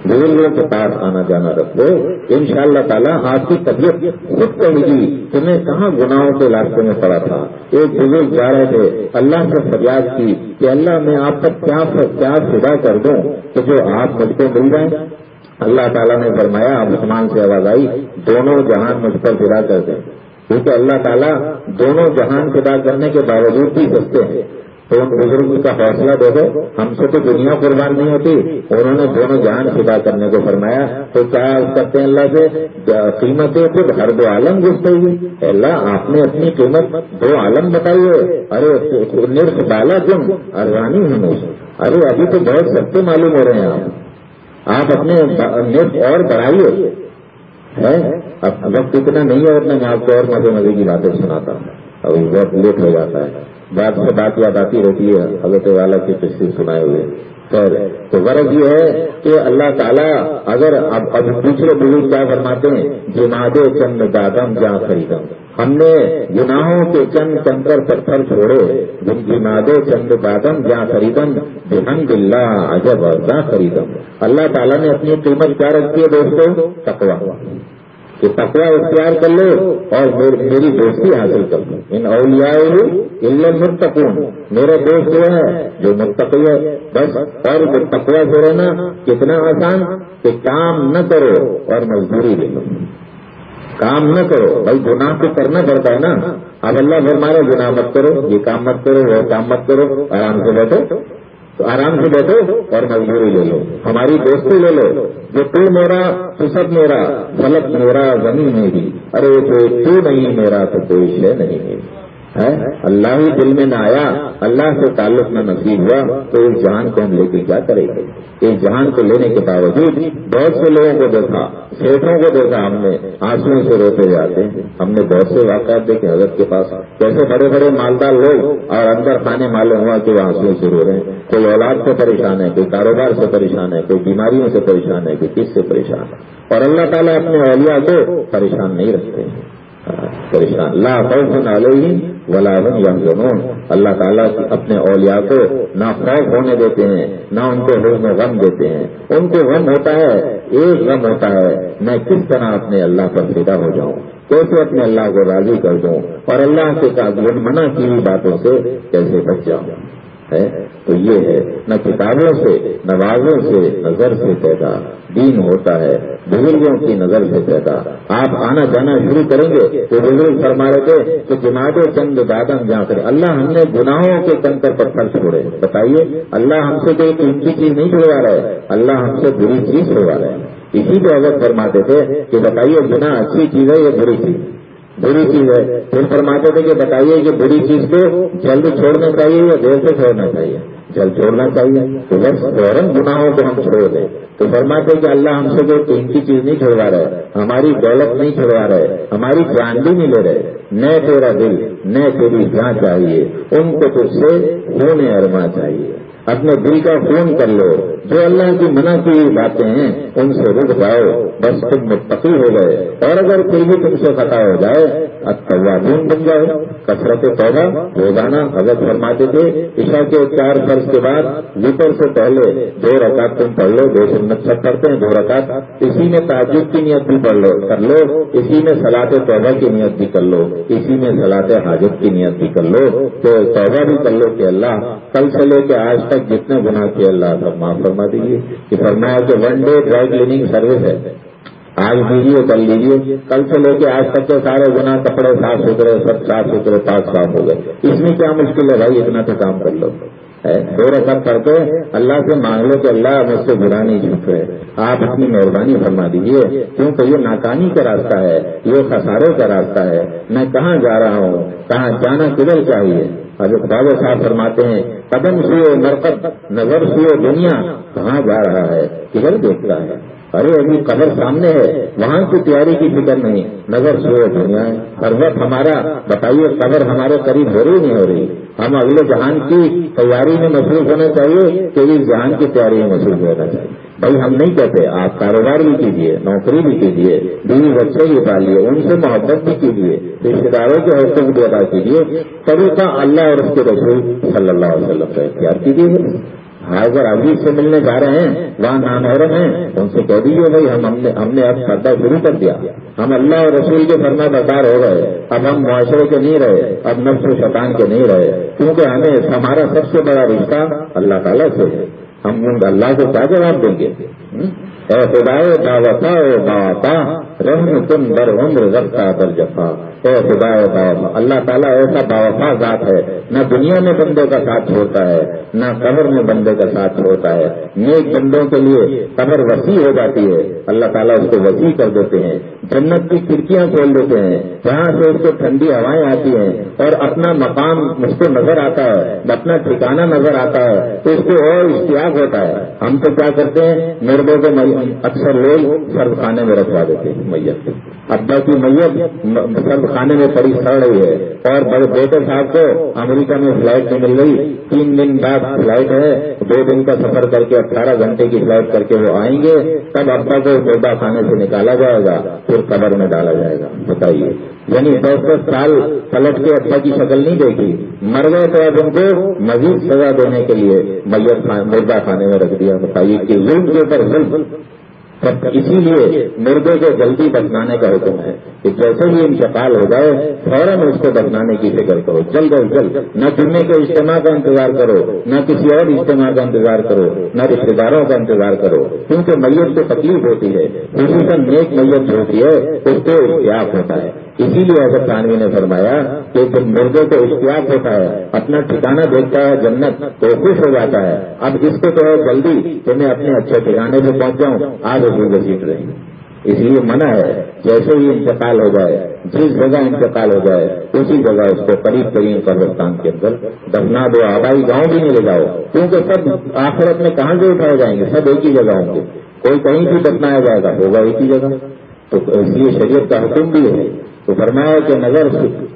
بزرگوں کے پاس آنا جانا رکھو ان شاء اللہ تعالیٰ آپ کی طبیعت خود کہے گی، تمہیں کہاں گناہوں کے راستے میں پڑا تھا؟ ایک بزرگ جا رہے تھے، اللہ سے فریاد کی کہ اللہ میں آپ کا کیا کیا فدا کر دوں کہ جو آپ مجھ کو مل جائیں۔ اللہ تعالیٰ نے فرمایا مسلمان سے آواز آئی، دونوں جہان مجھ پر فدا کر دیں۔ کیونکہ اللہ تعالیٰ دونوں جہان فدا کرنے کے باوجود بھی سستے ہیں۔ تو ان بزرگ کا فیصلہ دے دو ہم سے تو دنیا قربان نہیں ہوتی۔ انہوں نے دونوں جان فدا کرنے کو فرمایا، تو کیا کرتے ہیں اللہ سے؟ قیمتیں پھر ہر دو عالم گھستے ہوئی اللہ، آپ نے اپنی قیمت دو عالم بتائی ہے۔ ارے، نرخ ڈالا تم ارانی ہوں ارے، ابھی تو بہت سستے معلوم ہو رہے ہیں آپ۔ آپ اپنے نرخ اور بڑھائیے۔ وقت اتنا نہیں ہے اور میں آپ کو اور مزے مزے کی باتیں سناتا ہوں۔ ابھی بہت لیٹ ہو جاتا ہے۔ بات سے بات یاد آتی رہتی ہے، حضرت والا کی تصویر سنائے ہوئے۔ خیر، تو غرض یہ ہے کہ اللہ تعالیٰ اگر اب اب دوسرے بزرگ کیا فرماتے ہیں؟ جماعت چند دادم جہاں خریدم۔ ہم نے گناہوں کے چند چندر پتھر چھوڑے جماعت چند دادم جہاں خریدم بحمد اللہ عجب جہاں خریدم۔ اللہ تعالیٰ نے اپنی قیمت کیا رکھی ہے دوستوں تقوا کہ تقوا اختیار کر لو اور میری دوستی حاصل کر لو۔ ان اولیا علم متقون میرا دوست وہ ہے جو متقی ہے بس اور جو تقوا جو رہنا کتنا آسان کہ کام نہ کرو اور مزدوری لے لو۔ کام نہ کرو، بھائی گناہ تو کرنا پڑتا ہے نا۔ اب اللہ بھر مارے گناہ مت کرو، یہ کام مت کرو، وہ کام مت کرو، آرام سے بیٹھو۔ تو آرام سے بیٹھو اور مزدوری لے لو۔ ہماری دوستی لے لو۔ جو تو میرا تو میرا۔ فلک میرا، زمین میری۔ ارے تو نہیں میرا تو کوئی شے نہیں میری۔ اللہ ہی دل میں نہ آیا، اللہ سے تعلق نہ نصیب ہوا، تو اس جہان کو ہم لے کے کیا کریں گے؟ اس جہان کو لینے کے باوجود بہت سے لوگوں کو دیکھا سیٹوں کو دیکھا ہم نے آنسو سے روتے جاتے ہیں۔ ہم نے بہت سے واقعات دیکھے حضرت کے پاس۔ کیسے بڑے بڑے مالدار لوگ اور اندر کھانے معلوم ہوا کہ وہ آنسو سے رو رہے ہیں۔ کوئی اولاد سے پریشان ہے، کوئی کاروبار سے پریشان ہے، کوئی بیماریوں سے پریشان ہے، کوئی کس سے پریشان ہے۔ اور اللہ تعالیٰ اپنے اولیاء کو پریشان نہیں رکھتے ہیں۔ پریشان۔ لا خوف علیہم ولا هم يحزنون اللہ تعالیٰ اپنے اولیاء کو نہ خوف ہونے دیتے ہیں، نہ ان کو حزن غم دیتے ہیں۔ ان کو غم ہوتا ہے، ایک غم ہوتا ہے، میں کس طرح اپنے اللہ پر فدا ہو جاؤں؟ کیسے اپنے اللہ کو راضی کر دوں؟ اور اللہ سے منع کی ہوئی باتوں سے کیسے بچ جاؤں؟ ہے تو یہ ہے، نہ کتابوں سے نوازوں سے نظر سے پیدا، دین ہوتا ہے، بزرگوں کی نظر سے پیدا۔ آپ آنا جانا شروع کریں گے تو بزرگ فرما رہے تھے کہ جماعت چند دادم جہاں کرے اللہ ہم نے گناہوں کے کنکر پتھر چھوڑے۔ بتائیے، اللہ ہم سے کوئی قیمتی چیز نہیں چھوڑوا رہے اللہ ہم سے بری چیز چھوڑوا رہے ہیں اسی کو اگر فرماتے تھے کہ بتائیے، گناہ اچھی چیز ہے یا بری چیز؟ بری چیز ہے۔ پھر فرماتے تھے کہ بتائیے کہ بری چیز کو جلد چھوڑنا چاہیے یا دیر سے چھوڑنا چاہیے؟ جلد چھوڑنا چاہیے۔ تو بس فوراً گناہوں کو ہم چھوڑ دیں۔ تو فرماتے کہ اللہ ہم سے کوئی قیمتی چیز نہیں چھوڑوا رہے۔ ہماری دولت نہیں چھوڑوا رہے۔ ہماری جان بھی نہیں لے رہے۔ نئے تیرا دل نئے تیری جان چاہیے۔ ان کو تجھ سے ہونے ارما چاہیے۔ اپنے دل کا فون کر لو۔ جو اللہ کی منع کی باتیں ہیں، ان سے رک جاؤ۔ بس تم متقی ہو گئے۔ اور اگر پھر بھی تم سے خطا ہو جائے توازون بن جاؤ۔ کثرت توبہ، روزانہ حضرت فرماتے تھے عشاء کے چار فرض کے بعد وپر سے پہلے دو رکعت تم پڑھ لو، دو سنت سب پڑھتے ہیں، دو رکعت۔ اسی میں تعجب کی نیت بھی پڑھ لو، کر لو۔ اسی میں سلاط توبہ کی نیت بھی کر لو۔ اسی میں سلاط حاجت کی نیت بھی کر لو۔ تو توبہ بھی کر لو کہ اللہ کل سے لے کے آج تک جتنے گناہ کیے اللہ سب معاف فرما دیجیے کہ فرمایا کہ one day dry cleaning service ہے۔ آج دیجیے کل لیجیے کل سے لے کے آج تک کے سارے گنا کپڑے صاف ستھرے، سب صاف ستھرے، پاک صاف ہو گئے۔ اس میں کیا مشکل ہے بھائی؟ اتنا تو کام کر لو۔ دو رقم پڑھ کے اللہ سے مانگ لو کہ اللہ مجھ سے برا نہیں جھوٹ آپ اپنی مہربانی فرما دیجیے کیونکہ یہ ناکانی کا راستہ ہے، یہ خسارے کا راستہ ہے۔ میں کہاں جا رہا ہوں؟ کہاں جانا کدھر چاہیے؟ حضرت بابا صاحب فرماتے ہیں، قدم سوئے مرکز، نظر سوئے دنیا کہاں جا رہا ہے؟ کدھر دیکھتا ہے؟ ارے ابھی قبر سامنے ہے، وہاں کی تیاری کی فکر نہیں۔ نظر سوئے دنیا ہے۔ ہر وقت ہمارا، بتائیے قبر ہمارے قریب ہو رہی نہیں ہو رہی؟ ہم اگلے جہان کی تیاری میں مصروف ہونا چاہیے کہ اس جہان کی تیاری میں مصروف ہونا چاہیے۔ بھائی، ہم نہیں کہتے، آپ کاروبار بھی کیجیے نوکری بھی کیجیے بیوی بچے بھی پالیے ان سے محبت بھی کیجیے رشتے داروں کے حوصلے بھی ادا کیجیے طریقہ اللہ اور اس کے رسول صلی اللہ علیہ وسلم کا اختیار کیجیے ہاں، اگر ابھی سے ملنے جا رہے ہیں، وہاں نامحرم ہیں، ان سے کہہ دیجیے بھائی، ہم نے ہم نے اب پردہ شروع کر دیا۔ ہم اللہ اور رسول کے فرما بردار ہو گئے۔ اب ہم معاشرے کے نہیں رہے، اب نفس و شیطان کے نہیں رہے۔ کیونکہ ہمیں ہمارا سب سے بڑا رشتہ اللہ تعالیٰ سے ہے۔ ہم اللہ کو کیا جواب دیں گے؟ اے خدائے باوفا باوفا رحم تم در عمر رکھتا در جفا۔ اے خدا اللہ تعالیٰ ایسا باوفا ذات ہے۔ نہ دنیا میں بندے کا ساتھ چھوڑتا ہے، نہ قبر میں بندے کا ساتھ چھوڑتا ہے۔ نیک بندوں کے لیے قبر وسیع ہو جاتی ہے۔ اللہ تعالیٰ اس کو وسیع کر دیتے ہیں۔ جنت کی کھڑکیاں کھول دیتے ہیں۔ جہاں سے اس کو ٹھنڈی ہوائیں آتی ہیں اور اپنا مقام مجھ کو نظر آتا ہے، اپنا ٹھکانا نظر آتا ہے، تو اس کو اور اشتیاق ہوتا ہے۔ ہم تو کیا کرتے ہیں؟ مردوں کو اکثر لوگ سرد خانے میں رکھوا دیتے ہیں۔ میت ابا کی میت سرد خانے میں پڑی سڑ رہی ہے۔ اور بڑے بیٹے صاحب کو امریکہ میں فلائٹ نہیں مل رہی تین دن بعد فلائٹ ہے۔ دو دن کا سفر کر کے اٹھارہ گھنٹے کی فلائٹ کر کے وہ آئیں گے۔ تب ابا کو بیٹا خانے سے نکالا جائے گا۔ پھر قبر میں ڈالا جائے گا۔ بتائیے۔ یعنی دس دس سال پلٹ کے ابا کی شکل نہیں دیکھی۔ مر گئے تو اب ان کو مزید سزا دینے کے لیے میت مردہ خانے میں رکھ دیا۔ بتائیے کہ ظلم کے اوپر ظلم۔ اسی لیے مردے کو جلدی بچانے کا حکم ہے۔ کہ جیسے بھی انتقال ہو جائے، فوراً اس کو دفنانے کی فکر کرو۔ جلد از جلد، نہ جمعے کے اجتماع کا انتظار کرو، نہ کسی اور اجتماع کا انتظار کرو، نہ رشتے داروں کا انتظار کرو۔ کیونکہ میت کو تکلیف ہوتی ہے، خصوصاً نیک میت جو ہوتی ہے، اس کو احتیاط ہوتا ہے۔ اسی لیے حضرت خانوی نے فرمایا کہ جب مردوں کو اشتیاق ہوتا ہے، اپنا ٹھکانا دیکھتا ہے جنت، تو خوش ہو جاتا ہے۔ اب اس کو تو ہے جلدی کہ میں اپنے اچھے ٹھکانے پہ پہنچ جاؤں، آج اس گھسیٹ رہی اس لیے منع ہے، جیسے ہی انتقال ہو جائے، جس جگہ انتقال ہو جائے، اسی جگہ اس کو قریب ترین قبرستان کے اندر دفنا دو، آبائی گاؤں بھی نہیں لے جاؤ، کیونکہ سب آخرت میں کہاں سے اٹھائے جائیں گے؟ سب ایک ہی جگہ ہوں گے۔ کوئی کہیں بھی دفنایا جائے گا، ہوگا ایک ہی جگہ۔ تو اس لیے شریعت کا حکم بھی ہے تو فرمایا کہ نظر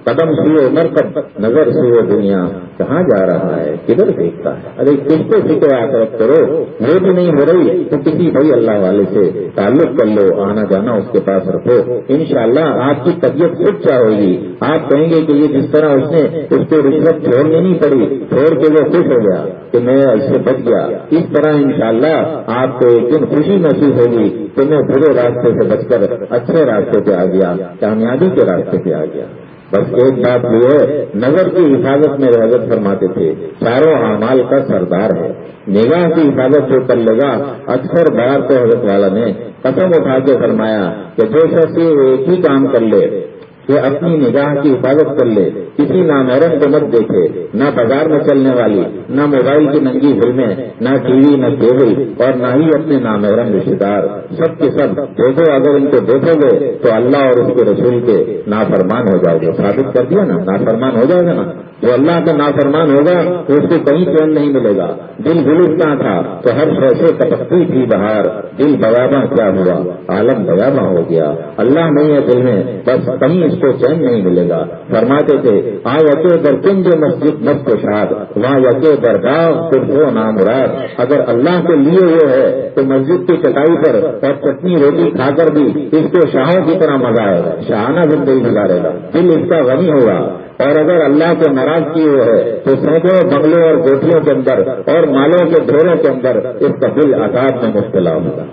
قدم سوئے مرکب، نظر سوئے دنیا کہاں جا رہا ہے؟ کدھر دیکھتا ہے؟ ارے کس کو فکر آکرت کرو؟ وہ بھی نہیں ہو رہی تو کسی بھائی اللہ والے سے تعلق کر لو، آنا جانا اس کے پاس رکھو۔ انشاءاللہ شاء آپ کی طبیعت خود چاہ ہوگی۔ آپ کہیں گے کہ یہ جس طرح اس نے اس کو رشوت چھوڑنی نہیں پڑی، چھوڑ کے وہ خوش ہو گیا کہ میں اس سے بچ گیا۔ اس طرح انشاءاللہ آپ کو ایک دن خوشی محسوس ہوگی کہ میں برے راستے سے بچ کر اچھے راستے پہ آ گیا۔ کامیابی کے راستے پہ آ گیا۔ بس ایک بات یہ ہے، نظر کی حفاظت میں حضرت فرماتے تھے، چاروں اعمال کا سردار ہے۔ نگاہ کی حفاظت جو کر لے گا اکثر بار تو حضرت والا نے قسم اٹھا کے فرمایا کہ جو شخص ایک ہی کام کر لے کہ اپنی نگاہ کی حفاظت کر لے۔ کسی نامحرم کو مت دیکھے۔ نہ بازار میں چلنے والی، نہ موبائل کی ننگی فلمیں نہ ٹی وی، نہ کیبل، اور نہ ہی اپنے نامحرم رشتے دار۔ سب کے سب دیکھو، اگر ان کو دیکھو گے تو اللہ اور اس کے رسول کے نافرمان ہو جاؤ گے۔ ثابت کر دیا نا؟ نافرمان ہو جائے گا نا؟ جو اللہ کا نافرمان ہوگا تو اس کو کہیں چین نہیں ملے گا۔ دل گلوکنا تھا تو ہر شوشے کپکتی تھی بہار۔ دل بیاباں کیا ہوا؟ عالم بیاباں ہو گیا۔ اللہ نہیں ہے دل میں بس کہیں اس کو چین نہیں ملے گا۔ فرماتے تھے، آ یقے در کنج مسجد مست شاد وہاں یقے در گاہ ہو نام رات اگر اللہ کے لیے وہ ہے، تو مسجد کی چٹائی پر اور چٹنی روٹی کھا کر بھی اس کو شاہوں کی طرح مزہ آئے گا۔ شاہانہ زندگی گزارے گا۔ دل اس کا غنی ہوگا۔ اور اگر اللہ کو ناراض کیے ہوئے ہے تو سینکڑوں بنگلوں اور کوٹھیوں کے اندر اور مالوں کے ڈھیروں کے اندر اس کا دل آزاد میں مبتلا ہوگا۔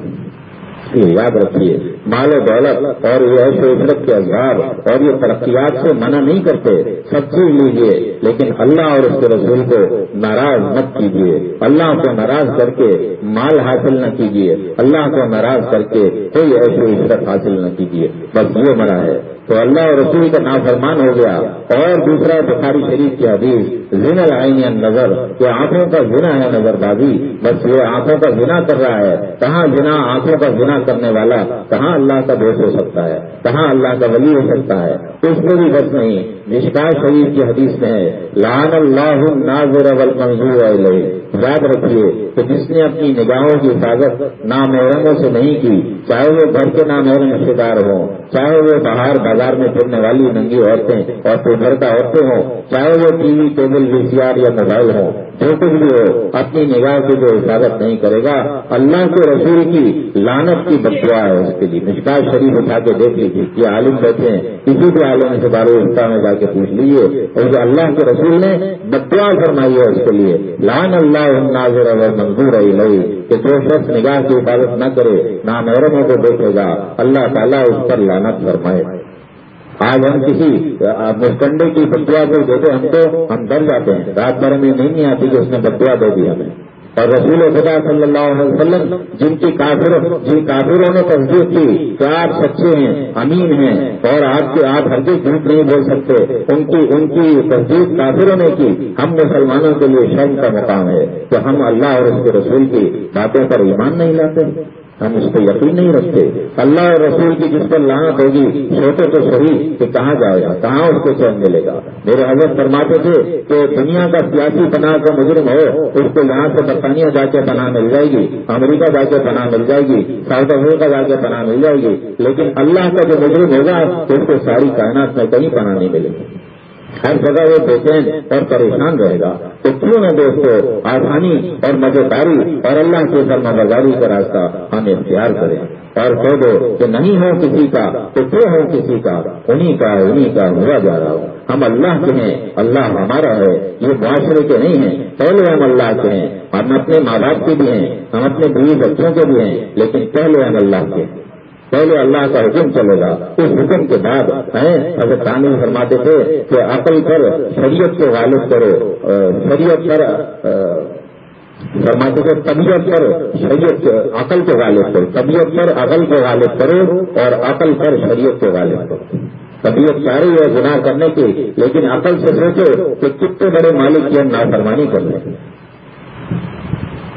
یاد رکھیے، مال و دولت اور یہ ایسے عزت کے اظہار اور یہ ترقیات سے منع نہیں کرتے، سب چیز لیجیے لیکن اللہ اور اس کے رسول کو ناراض مت کیجیے اللہ کو ناراض کر کے مال حاصل نہ کیجیے اللہ کو ناراض کر کے کوئی ایسی عزت حاصل نہ کیجیے بس یہ منع ہے۔ تو اللہ اور رسول کا نافرمان ہو گیا اور دوسرا بخاری شریف کی حدیث زنا آئین نظر، کہ آنکھوں کا زنا ہے نظر بازی بس یہ آنکھوں کا زنا کر رہا ہے۔ کہاں زنا آنکھوں کا زنا کرنے والا؟ کہاں اللہ کا دوست ہو سکتا ہے؟ کہاں اللہ کا ولی ہو سکتا ہے؟ اس میں بھی بس نہیں نشکا شریف کی حدیث میں ہے۔ لان اللہ ناظر منظور یاد رکھیے کہ جس نے اپنی نگاہوں کی حفاظت نامحرموں سے نہیں کی، چاہے وہ گھر کے نامحرم رشتے دار ہوں، چاہے وہ باہر بازار میں پھرنے والی ننگی عورتیں اور پھر گھر کا عورتیں ہوں، چاہے وہ T V, cable, V C R یا موبائل ہوں۔ جو بھی ہو اپنی نگاہ کی جو حفاظت نہیں کرے گا، اللہ کے رسول کی لانت کی بدعا ہے اس کے لیے۔ مشکل شریف اٹھا کے دیکھ لیجیے کہ عالم بیٹھے ہیں۔ کسی بھی عالم سے بارے میں جا کے پوچھ لیجیے اور جو اللہ کے رسول نے بدعا فرمائی ہے اس کے لیے لان اللہ ناظر منظور ہے کہ جو شخص نگاہ کی حفاظت نہ کرے نہ محرموں کو دیکھے گا۔ اللہ تعالیٰ اس پر لانت فرمائے۔ آج ہم کسی مسکنڈے کی بدوا کو دیتے ہم تو، ہم ڈر جاتے ہیں۔ رات بھر میں نہیں آتی کہ اس نے بدوا دے دی ہمیں اور رسول خدا صلی اللہ علیہ وسلم، جن کی کافر، جن کافروں نے تصدیق کی کہ آپ سچے ہیں، امین ہیں۔ اور آپ کے، آپ ہر جھوٹ نہیں بول سکتے۔ ان کی ان کی تصدیق کافروں نے کی۔ ہم مسلمانوں کے لیے شرم کا مقام ہے کہ ہم اللہ اور اس کے رسول کی باتوں پر ایمان نہیں لاتے۔ ہم اس پہ یقین نہیں رکھتے۔ اللہ اور رسول کی جس پر لانت ہوگی سوچے تو صحیح کہ کہاں جائے گا، کہاں اس کو چین ملے گا۔ میرے حضرت فرماتے تھے کہ دنیا کا سیاسی پناہ کا مجرم ہو، اس کو یہاں سے برطانیہ جا کے پناہ مل جائے گی، امریکہ جا کے پناہ مل جائے گی، ساؤتھ افریقہ جا کے پناہ مل جائے گی، لیکن اللہ کا جو مجرم ہوگا، اس کو ساری کائنات میں کہیں پناہ نہیں ملے گی۔ ہر جگہ وہ بے چین اور پریشان رہے گا۔ تو کیوں نہ دوستو آسانی اور مزیداری اور اللہ کے فرما بازاری کا راستہ ہم اختیار کریں۔ اور کہہ دو کہ نہیں ہو کسی کا، تو کیوں ہو کسی کا؟ انہیں کا انہیں کا ہوا جا رہا ہو ہم اللہ کے ہیں، اللہ ہمارا ہے۔ یہ معاشرے کے نہیں ہیں۔ پہلے ہم اللہ کے ہیں۔ ہم اپنے ماں باپ کے بھی ہیں، ہم اپنے بیوی بچوں کے بھی ہیں، لیکن پہلے ہم اللہ کے ہیں۔ پہلے اللہ کا حکم چلے گا۔ اس حکم کے بعد ہیں، اگر تعلیم فرماتے تھے کہ عقل پر شریعت کو غالب کرو شریعت پر فرماتے تھے طبیعت پر شریعت عقل کو غالب کرو۔ طبیعت پر عقل کو غالب کرو اور عقل پر شریعت کو غالب کرو۔ طبیعت ساری ہے، گناہ کرنے کی، لیکن عقل سے سوچو کہ کتنے بڑے مالک کی ہم نافرمانی کر رہے ہیں۔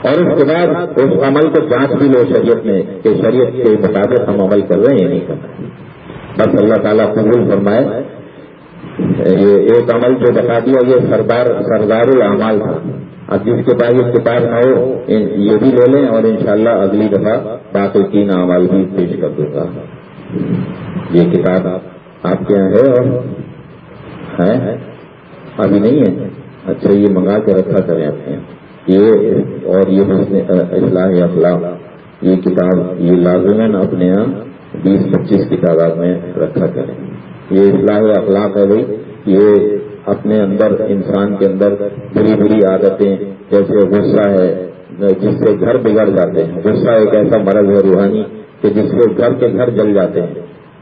اور اس کے بعد اس عمل کو جانچ بھی لو شریعت میں کہ شریعت کے مطابق ہم عمل کر رہے ہیں یا نہیں کر رہے بس اللہ تعالیٰ قبول فرمائے۔ یہ ایک عمل جو بتا دیا یہ سردار سردار العمال تھا۔ اب جس کے پاس یہ کتاب نہ ہو یہ بھی لے لیں اور انشاءاللہ اگلی دفعہ باقی تین عمل بھی پیش کر دوں گا۔ یہ کتاب آپ کے یہاں ہے اور ہے۔ ابھی نہیں ہے۔ اچھا یہ منگا کے رکھا کریں اپنے۔ یہ اور یہ اصلاح اخلاق، یہ کتاب یہ لازمن اپنے یہاں بیس پچیس کی تعداد میں رکھا کریں۔ یہ اصلاح اخلاق ہے بھائی، یہ اپنے اندر انسان کے اندر بری بری عادتیں، جیسے غصہ ہے، جس سے گھر بگڑ جاتے ہیں۔ غصہ ایک ایسا مرض ہے روحانی کہ جس سے گھر کے گھر جل جاتے ہیں۔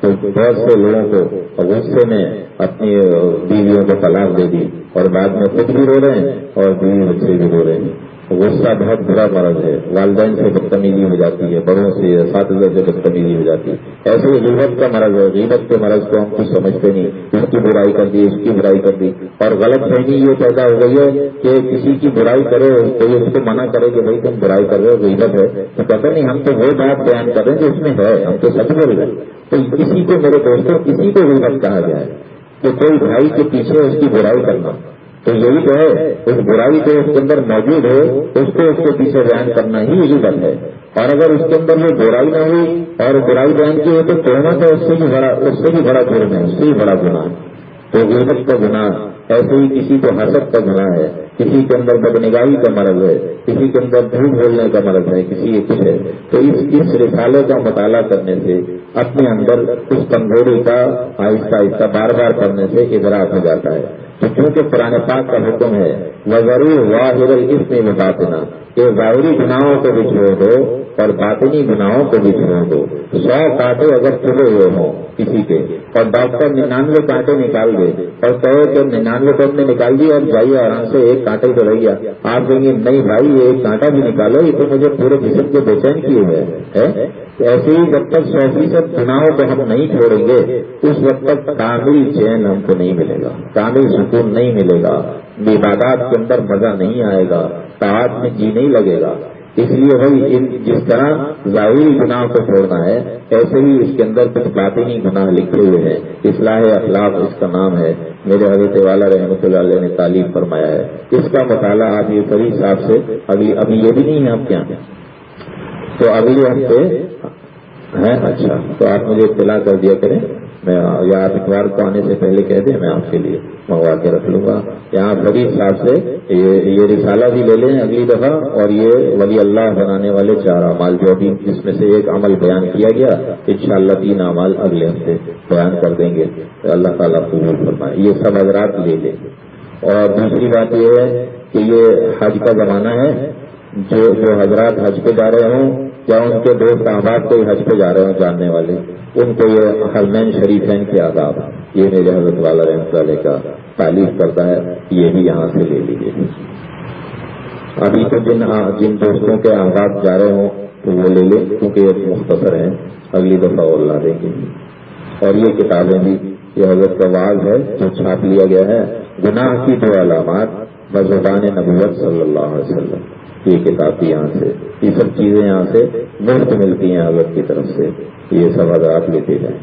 تو بہت سے لوگوں کو غصے میں اپنی بیویوں کو طلاق دے دی۔ اور بعد میں خود بھی رو رہے ہیں اور بیوی بچے بھی رو رہے ہیں۔ غصہ بہت برا مرض ہے۔ والدین سے بدتمیزی ہو جاتی ہے، بڑوں سے اساتذہ سے بدتمیزی ہو جاتی ہے۔ ایسے غیبت کا مرض ہے، غیبت کے مرض کو ہم کچھ سمجھتے نہیں۔ اس کی برائی کر دی، اس کی برائی کر دی۔ اور غلط فہمی یہ پیدا ہو گئی ہے کہ کسی کی برائی کرے کوئی اس کو منع کرے کہ بھائی تم برائی کر رہے ہو، غیبت ہے۔ تو کہتے نہیں، ہم تو وہ بات بیان کر رہے ہیں جو اس میں ہے، ہم تو سچ بول رہے ہیں تو کسی کو میرے دوستوں، کسی کو غیبت کہا گیا ہے کہ کوئی بھائی کے پیچھے اس کی برائی کرنا۔ تو یہی تو ہے، اس برائی جو اس کے اندر موجود ہے، اس کو اس کے پیچھے بیان کرنا ہی یہی بات ہے۔ اور اگر اس کے اندر وہ برائی نہ ہوئی اور برائی بیان کی ہو تو توڑنا تو اس سے بھی بڑا اس سے بھی بڑا جرم ہے، اس سے بھی بڑا گناہ۔ تو غیبت کا گناہ، ایسے ہی کسی کو حسد کا گناہ ہے، کسی کے اندر بدنگاہی کا مرض ہے، کسی کے اندر جھوٹ بولنے کا مرض ہے، کسی یہ کچھ ہے تو اس اس رسالے کا مطالعہ کرنے سے اپنے اندر اس کمزوری کا آہستہ آہستہ بار بار کرنے سے ادراک ہو جاتا ہے۔ تو کیونکہ پرانے پاک کا حکم ہے وہ ضرور واحد اس میں دینا کہ ظاہری گناہوں کو بھی چھوڑ دو اور باطنی گناہوں کو بھی چھوڑ دو۔ سو کانٹے اگر چلے ہوئے ہوں کسی کے اور ڈاکٹر ننانوے کانٹے نکال دے اور کہے کہ ننانوے کو نے نکال دی اور جائیے آرام سے ایک کانٹے تو رہ گیا آپ کہیں گے، نہیں بھائی ایک کانٹا بھی نکالو، یہ تو مجھے پورے جسم کو بے چین کیے ہوئے ایسے ہی جب تک سو فیصد گناہوں کو ہم نہیں چھوڑیں گے، اس وقت تک کامل چین ہم کو نہیں ملے گا، کامل سکون نہیں ملے گا۔ عبادات کے اندر مزہ نہیں آئے گا تعداد میں جی نہیں لگے گا۔ اس لیے بھائی جس طرح ظاہری گناہ کو چھوڑنا ہے، ایسے ہی اس کے اندر کچھ باطنی گناہ لکھے ہوئے ہیں۔ اصلاح اخلاق اس کا نام ہے۔ میرے حضرت والا رحمۃ اللہ علیہ نے تعلیم فرمایا ہے۔ اس کا مطالعہ آپ یہ فری صاحب سے اگلی ابھی یہ بھی نہیں ہے آپ کیا تو اگلے ہفتے ہیں اچھا۔ تو آپ مجھے اطلاع کر دیا کریں۔ میں یا آپ اتوار کو آنے سے پہلے کہہ دیں، میں آپ کے لیے منگوا کے رکھ لوں گا۔ یہاں فرید صاحب سے، یہ رسالہ بھی لے لیں اگلی دفعہ، اور یہ ولی اللہ بنانے والے چار اعمال جو ابھی جس میں سے ایک عمل بیان کیا گیا ان شاء اللہ تین اعمال اگلے ہفتے بیان کر دیں گے۔ اللہ تعالیٰ قبول فرمائے، یہ سب حضرات لے لیں۔ اور دوسری بات یہ ہے کہ یہ حج کا زمانہ ہے، جو جو حضرات حج پہ جا رہے ہوں یا ان کے دوست احباب کوئی حج پہ جا رہے ہوں جاننے والے، ان کو یہ حرمین شریفین کے آداب، یہ میرے حضرت والا رحمۃ اللہ کا تعلیف کرتا ہے، یہ بھی یہاں سے لے لیجیے ابھی تو جن جن دوستوں کے آغاز جا رہے ہوں، تو وہ لے لیں، کیونکہ یہ مختصر ہیں۔ اگلی دفعہ اور لا دیں گے۔ اور یہ کتابیں بھی، یہ حضرت کا واض ہے، جو چھاپ لیا گیا ہے۔ گناہ کی دو علامات بزبان نبوت صلی اللہ علیہ وسلم۔ یہ کتاب بھی یہاں سے، یہ سب چیزیں یہاں سے مفت ملتی ہیں حضرت کی طرف سے، یہ سب حضرات لیتے جائیں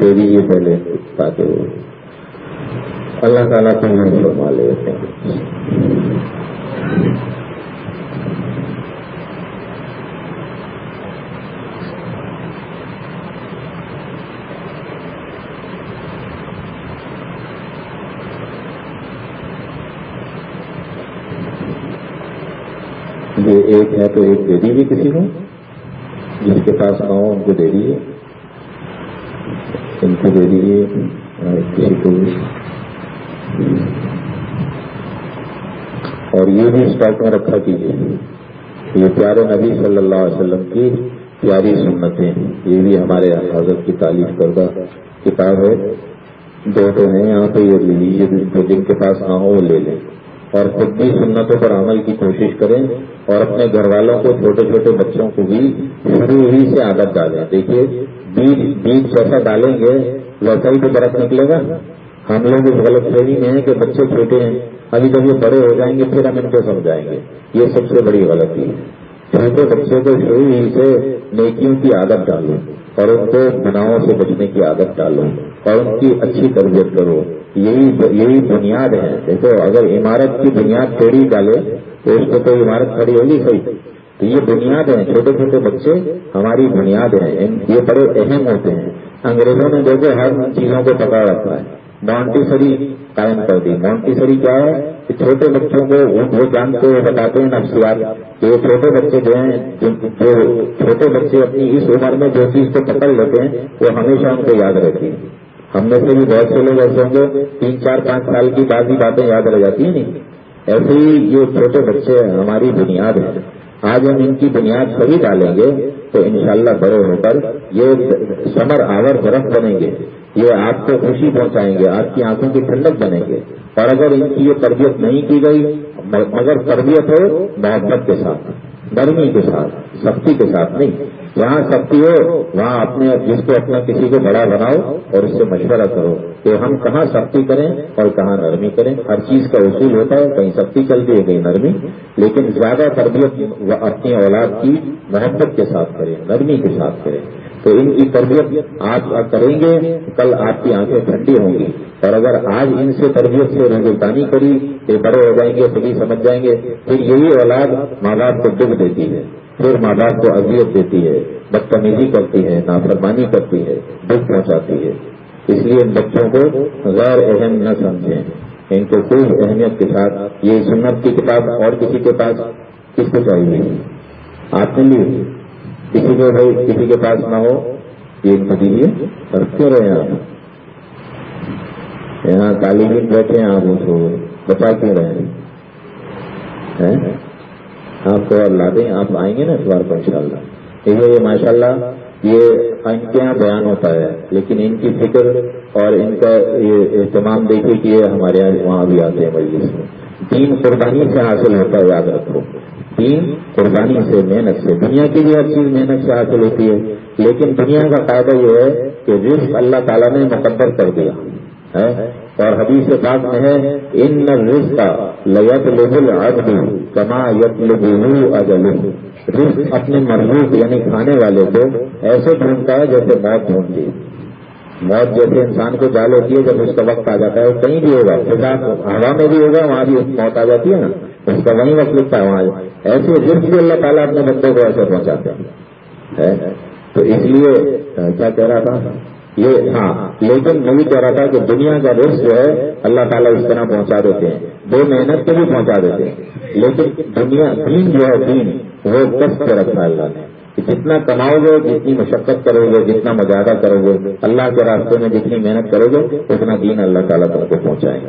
دے دیجیے پہلے تاکہ وہ اللہ تعالیٰ کو نہیں فرما لیتے ہیں یہ ایک ہے تو ایک دے دیجیے کسی کو جس کے پاس نہ ہو ان کو دے دیجیے۔ ان کو دے دیجیے۔ کسی کو بھی۔ اور یہ بھی اسٹاک میں رکھا کیجیے۔ یہ پیارے نبی صلی اللہ علیہ وسلم کی پیاری سنتیں، یہ بھی ہمارے حضرت کی تعریف کردہ کتاب ہے۔ دو تو ہیں یہاں پہ، یہ لے لیجیے۔ جن کے پاس نہ ہو وہ لے لیں۔ اور خود بھی سنتوں پر عمل کی کوشش کریں اور اپنے گھر والوں کو چھوٹے چھوٹے بچوں کو بھی شروع ہی سے عادت ڈالیں۔ دیکھیے، بیج بیج جیسا ڈالیں گے، ویسا ہی تو برف نکلے گا۔ ہم لوگ اس غلط فہمی میں ہیں کہ بچے چھوٹے ہیں، ابھی جب یہ بڑے ہو جائیں گے، پھر ہم ان کو سمجھائیں گے۔ یہ سب سے بڑی غلطی ہے۔ چھوٹے بچے کو شروع ہی سے نیکیوں کی عادت ڈالوں اور ان کو گناہوں سے بچنے کی عادت ڈالوں اور ان کی اچھی تربیت کرو۔ یہی یہی بنیاد ہے۔ دیکھو، اگر عمارت کی بنیاد توڑی ڈالے تو اس کو تو عمارت کھڑی ہوگی صحیح تو یہ بنیاد ہے چھوٹے چھوٹے بچے ہماری بنیاد ہیں۔ یہ بڑے اہم ہوتے ہیں۔ انگریزوں نے دیکھو، ہر چیزوں کو پکڑ رکھا ہے۔ مونٹیسری قائم کر دی۔ مونٹیسری کیا ہے کہ چھوٹے بچوں کو وہ جانتے ہوئے بتاتے ہیں نفسیات۔ کہ یہ چھوٹے بچے جو ہیں، جو چھوٹے بچے اپنی اس عمر میں جو چیز کو پکڑ لیتے ہیں، وہ ہمیشہ ان کو یاد رہتی ہے ہم میں سے بھی بہت سے لوگ ایسے ہوں گے، تین چار پانچ سال کی بعضی باتیں یاد رہ جاتی ہیں نہیں۔ ایسے ہی یہ چھوٹے بچے ہماری بنیاد ہیں آج ہم ان کی بنیاد صحیح ڈالیں گے تو انشاءاللہ بڑے ہو کر یہ سمر آور درخت بنیں گے۔ یہ آپ کو خوشی پہنچائیں گے، آپ کی آنکھوں کی ٹھنڈک بنیں گے۔ اور اگر ان کی یہ تربیت نہیں کی گئی، مگر تربیت ہو، محبت کے ساتھ، نرمی کے ساتھ، سختی کے ساتھ نہیں۔ جہاں سختی ہو، وہاں اپنے جس کو اپنا کسی کو بڑا بناؤ اور اس سے مشورہ کرو کہ ہم کہاں سختی کریں اور کہاں نرمی کریں۔ ہر چیز کا اصول ہوتا ہے، کہیں سختی چلتی ہے، کہیں نرمی۔ لیکن زیادہ تربیت اپنی اولاد کی محبت کے ساتھ کریں، نرمی کے ساتھ کریں۔ تو ان کی تربیت آج کریں گے، کل آپ کی آنکھیں ٹھنڈی ہوں گی۔ اور اگر آج ان سے تربیت سے رنگستانی کری کہ بڑے ہو جائیں گے، سبھی سمجھ جائیں گے، پھر یہی اولاد ماں باپ کو دکھ دیتی ہے، پھر ماں باپ کو اذیت دیتی ہے، بدتمیزی کرتی ہے، نافرمانی کرتی ہے، دکھ پہنچاتی ہے۔ اس لیے ان بچوں کو غیر اہم نہ سمجھیں۔ ان کو خوب اہمیت کے ساتھ یہ سنت کی کتاب اور کسی کے پاس کس کو چاہیے۔ آپ نے لی کسی کو بھائی کسی کے پاس نہ ہو، یہ ان رکھتے رہے آپ؟ یہاں طالبین بیٹھے ہیں آپ اس کو بچا کے رہے آپ کو لا دیں، آپ آئیں گے نا اس بار کو ان شاء اللہ یہ ماشاء اللہ یہ ان کے یہاں بیان ہوتا ہے، لیکن ان کی فکر اور ان کا یہ اہتمام دیکھیے کہ یہ ہمارے یہاں وہاں بھی آتے ہیں مجلس میں۔ تین قربانی سے حاصل ہوتا ہے، یاد رکھو۔ تین قربانی سے محنت سے۔ دنیا کی بھی ہر چیز محنت سے حاصل ہوتی ہے، لیکن دنیا کا فائدہ یہ ہے کہ رزق اللہ تعالیٰ نے مقدر کر دیا۔ ہے اور حدیث پاک میں ہے، ان رزق کا لت لبل کما یت لبو اجل رزق اپنے مربوط یعنی کھانے والے کو ایسے ڈھونڈتا ہے جیسے موت ڈھونڈتی موت جیسے انسان کو جال ہوتی ہے، جب اس کا وقت آ جاتا ہے وہ کہیں بھی ہوگا ہوا میں بھی ہوگا، وہاں بھی موت آ جاتی ہے نا۔ اس کا وہیں وقت لکھتا ہے وہاں ایسے رزق بھی اللہ تعالیٰ اپنے بندے کو ایسے پہنچاتے ہیں۔ تو اس لیے کیا کہہ رہا تھا؟ یہ ہاں لیکن میں بھی کہہ رہا تھا کہ دنیا کا رزق جو ہے، اللہ تعالیٰ اس طرح پہنچا دیتے ہیں۔ دو محنت کو بھی پہنچا دیتے ہیں۔ لیکن دنیا دین جو ہے، دین، وہ کس سے رکھا ہے اللہ نے؟ کہ جتنا کماؤ گے، جتنی مشقت کرو گے، جتنا مجاہدہ کرو گے، اللہ کے راستے میں جتنی محنت کرو گے، اتنا دین اللہ تعالیٰ تم کو پہنچائے گا۔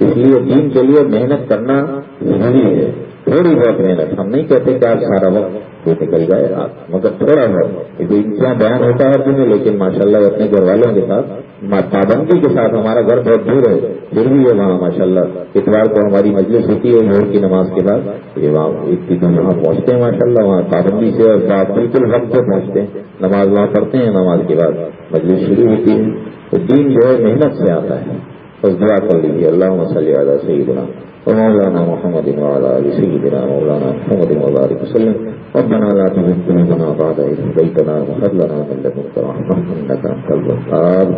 اس لیے دین کے لیے محنت کرنا ضروری ہے۔ تھوڑی بہت محنت۔ ہم نہیں کہتے کہ آپ سارا وقت وہ نکل جائے آپ مگر تھوڑا بہت۔ انتہا بیان ہوتا ہے دن لیکن ماشاء اللہ اپنے گھر والوں کے ساتھ پابندی کے ساتھ ہمارا گھر بہت دور ہے۔ پھر بھی ہے وہاں ماشاء اللہ اتوار کو ہماری مجلس ہوتی ہے بھور کی نماز کے بعد۔ یہ وہاں اتنی دن وہاں پہنچتے ہیں ماشاء اللہ وہاں پابندی سے اور بالکل وقت سے پہنچتے ہیں۔ نماز وہاں پڑھتے ہیں، نماز کے بعد مجلس شروع ہوتی ہے۔ تو دین جو ہے، محنت سے آتا ہے۔ بس دعا کر لیجیے اللہ مسلح اعلیٰ صحیح بنا ومولانا محمد وعلى آل سيدنا مولانا محمد وبارك وسلم. ربنا لا تزغ قلوبنا بعد إذ هديتنا وهب لنا من لدنك رحمة إنك أنت الوهاب.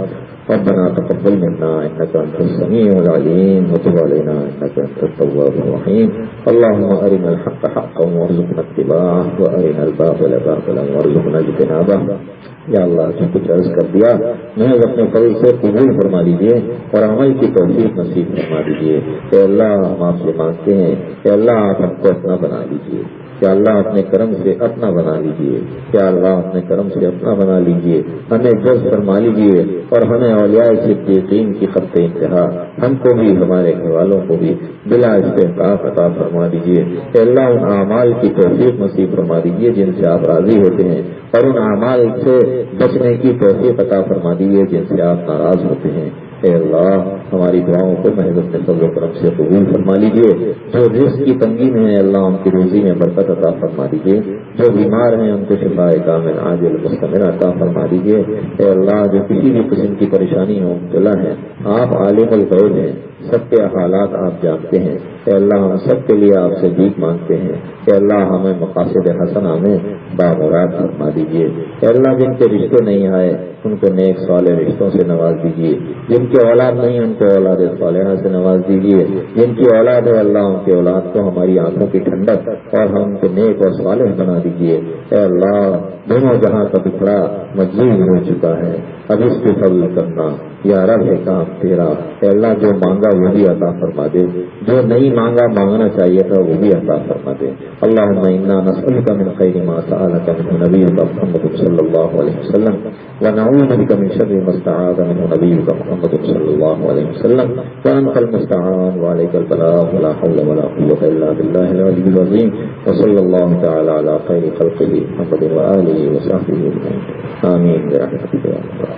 ربنا تقبل منا إنك أنت السميع العليم. وتب علينا إنك أنت التواب الرحيم. اللهم أرنا الحق حقا وارزقنا اتباعه. وأرنا الباطل باطلا وارزقنا اجتنابه. یا اللہ نے کچھ عرض کر دیا، محض اپنے فضل سے قبول فرما دیجیے اور عمل کی توفیق نصیب فرما دیجیے کہ اللہ، ہم آپ سے مانگتے ہیں۔ کہ اللہ، آپ ہم کو اپنا بنا دیجیے کیا اللہ اپنے کرم سے اپنا بنا لیجیے کیا اللہ اپنے کرم سے اپنا بنا لیجیے ہمیں جز فرما لیجیے اور ہمیں اولیاء صدیقین کی خط انتہا، ہم کو بھی، ہمارے گھر والوں کو بھی بلا استحقاق عطا فرما دیجیے کہ اللہ، ان اعمال کی توفیق نصیب فرما دیجیے جن سے آپ راضی ہوتے ہیں، اور ان اعمال سے بچنے کی توفیق عطا فرما دیجیے جن سے آپ ناراض ہوتے ہیں۔ اے اللہ، ہماری دعاؤں کو محض اپنے فضل و کرم سے قبول فرما لیجیے جو رزق کی تنگی میں ہے، اللہ ان کی روزی میں برکت عطا فرما دیجیے جو بیمار ہیں، ان کو شفا کامل، عاجل، مستمر عطا فرما دیجیے اے اللہ، جو کسی بھی قسم کی پریشانی ہو مبتلا ہے آپ عالم الغیب ہیں۔ سب کے حالات آپ جانتے ہیں۔ کہ اللہ، ہم سب کے لیے آپ سے جیت مانگتے ہیں۔ کہ اللہ، ہمیں مقاصد حسن ہمیں بامراد فرما دیجیے کہ اللہ، جن کے رشتے نہیں آئے، ان کو نیک سوال رشتوں سے نواز دیجیے جن کی اولاد نہیں، ان کو اولاد صالحہ سے نواز دیجیے جن کی اولاد ہے، اللہ، ان کی اولاد کو ہماری آنکھوں کی ٹھنڈک اور ہم کو نیک اور صالح بنا دیجیے اے اللہ، دونوں جہاں کا ٹکڑا مجبور ہو چکا ہے۔ اب اس پہ فضل کرنا۔ یا رب ہے کام تیرا۔ اللہ، جو مانگا وہ بھی عطا فرما دے۔ جو نہیں مانگا، مانگنا چاہیے تھا وہ بھی عطا فرما دے۔ اللہ نسل کا من خیر ما من نبی محمد صلی اللہ علیہ وسلم ونعوذ بك من شر ما استعاذ نبيك محمد صلى الله عليه وسلم وأنت المستعان وعليك البلاغ ولا حول ولا قوة إلا بالله العلي العظيم وصلى الله تعالى على خير خلقه محمد وآله وصحبه أجمعين آمين برحمتك يا رب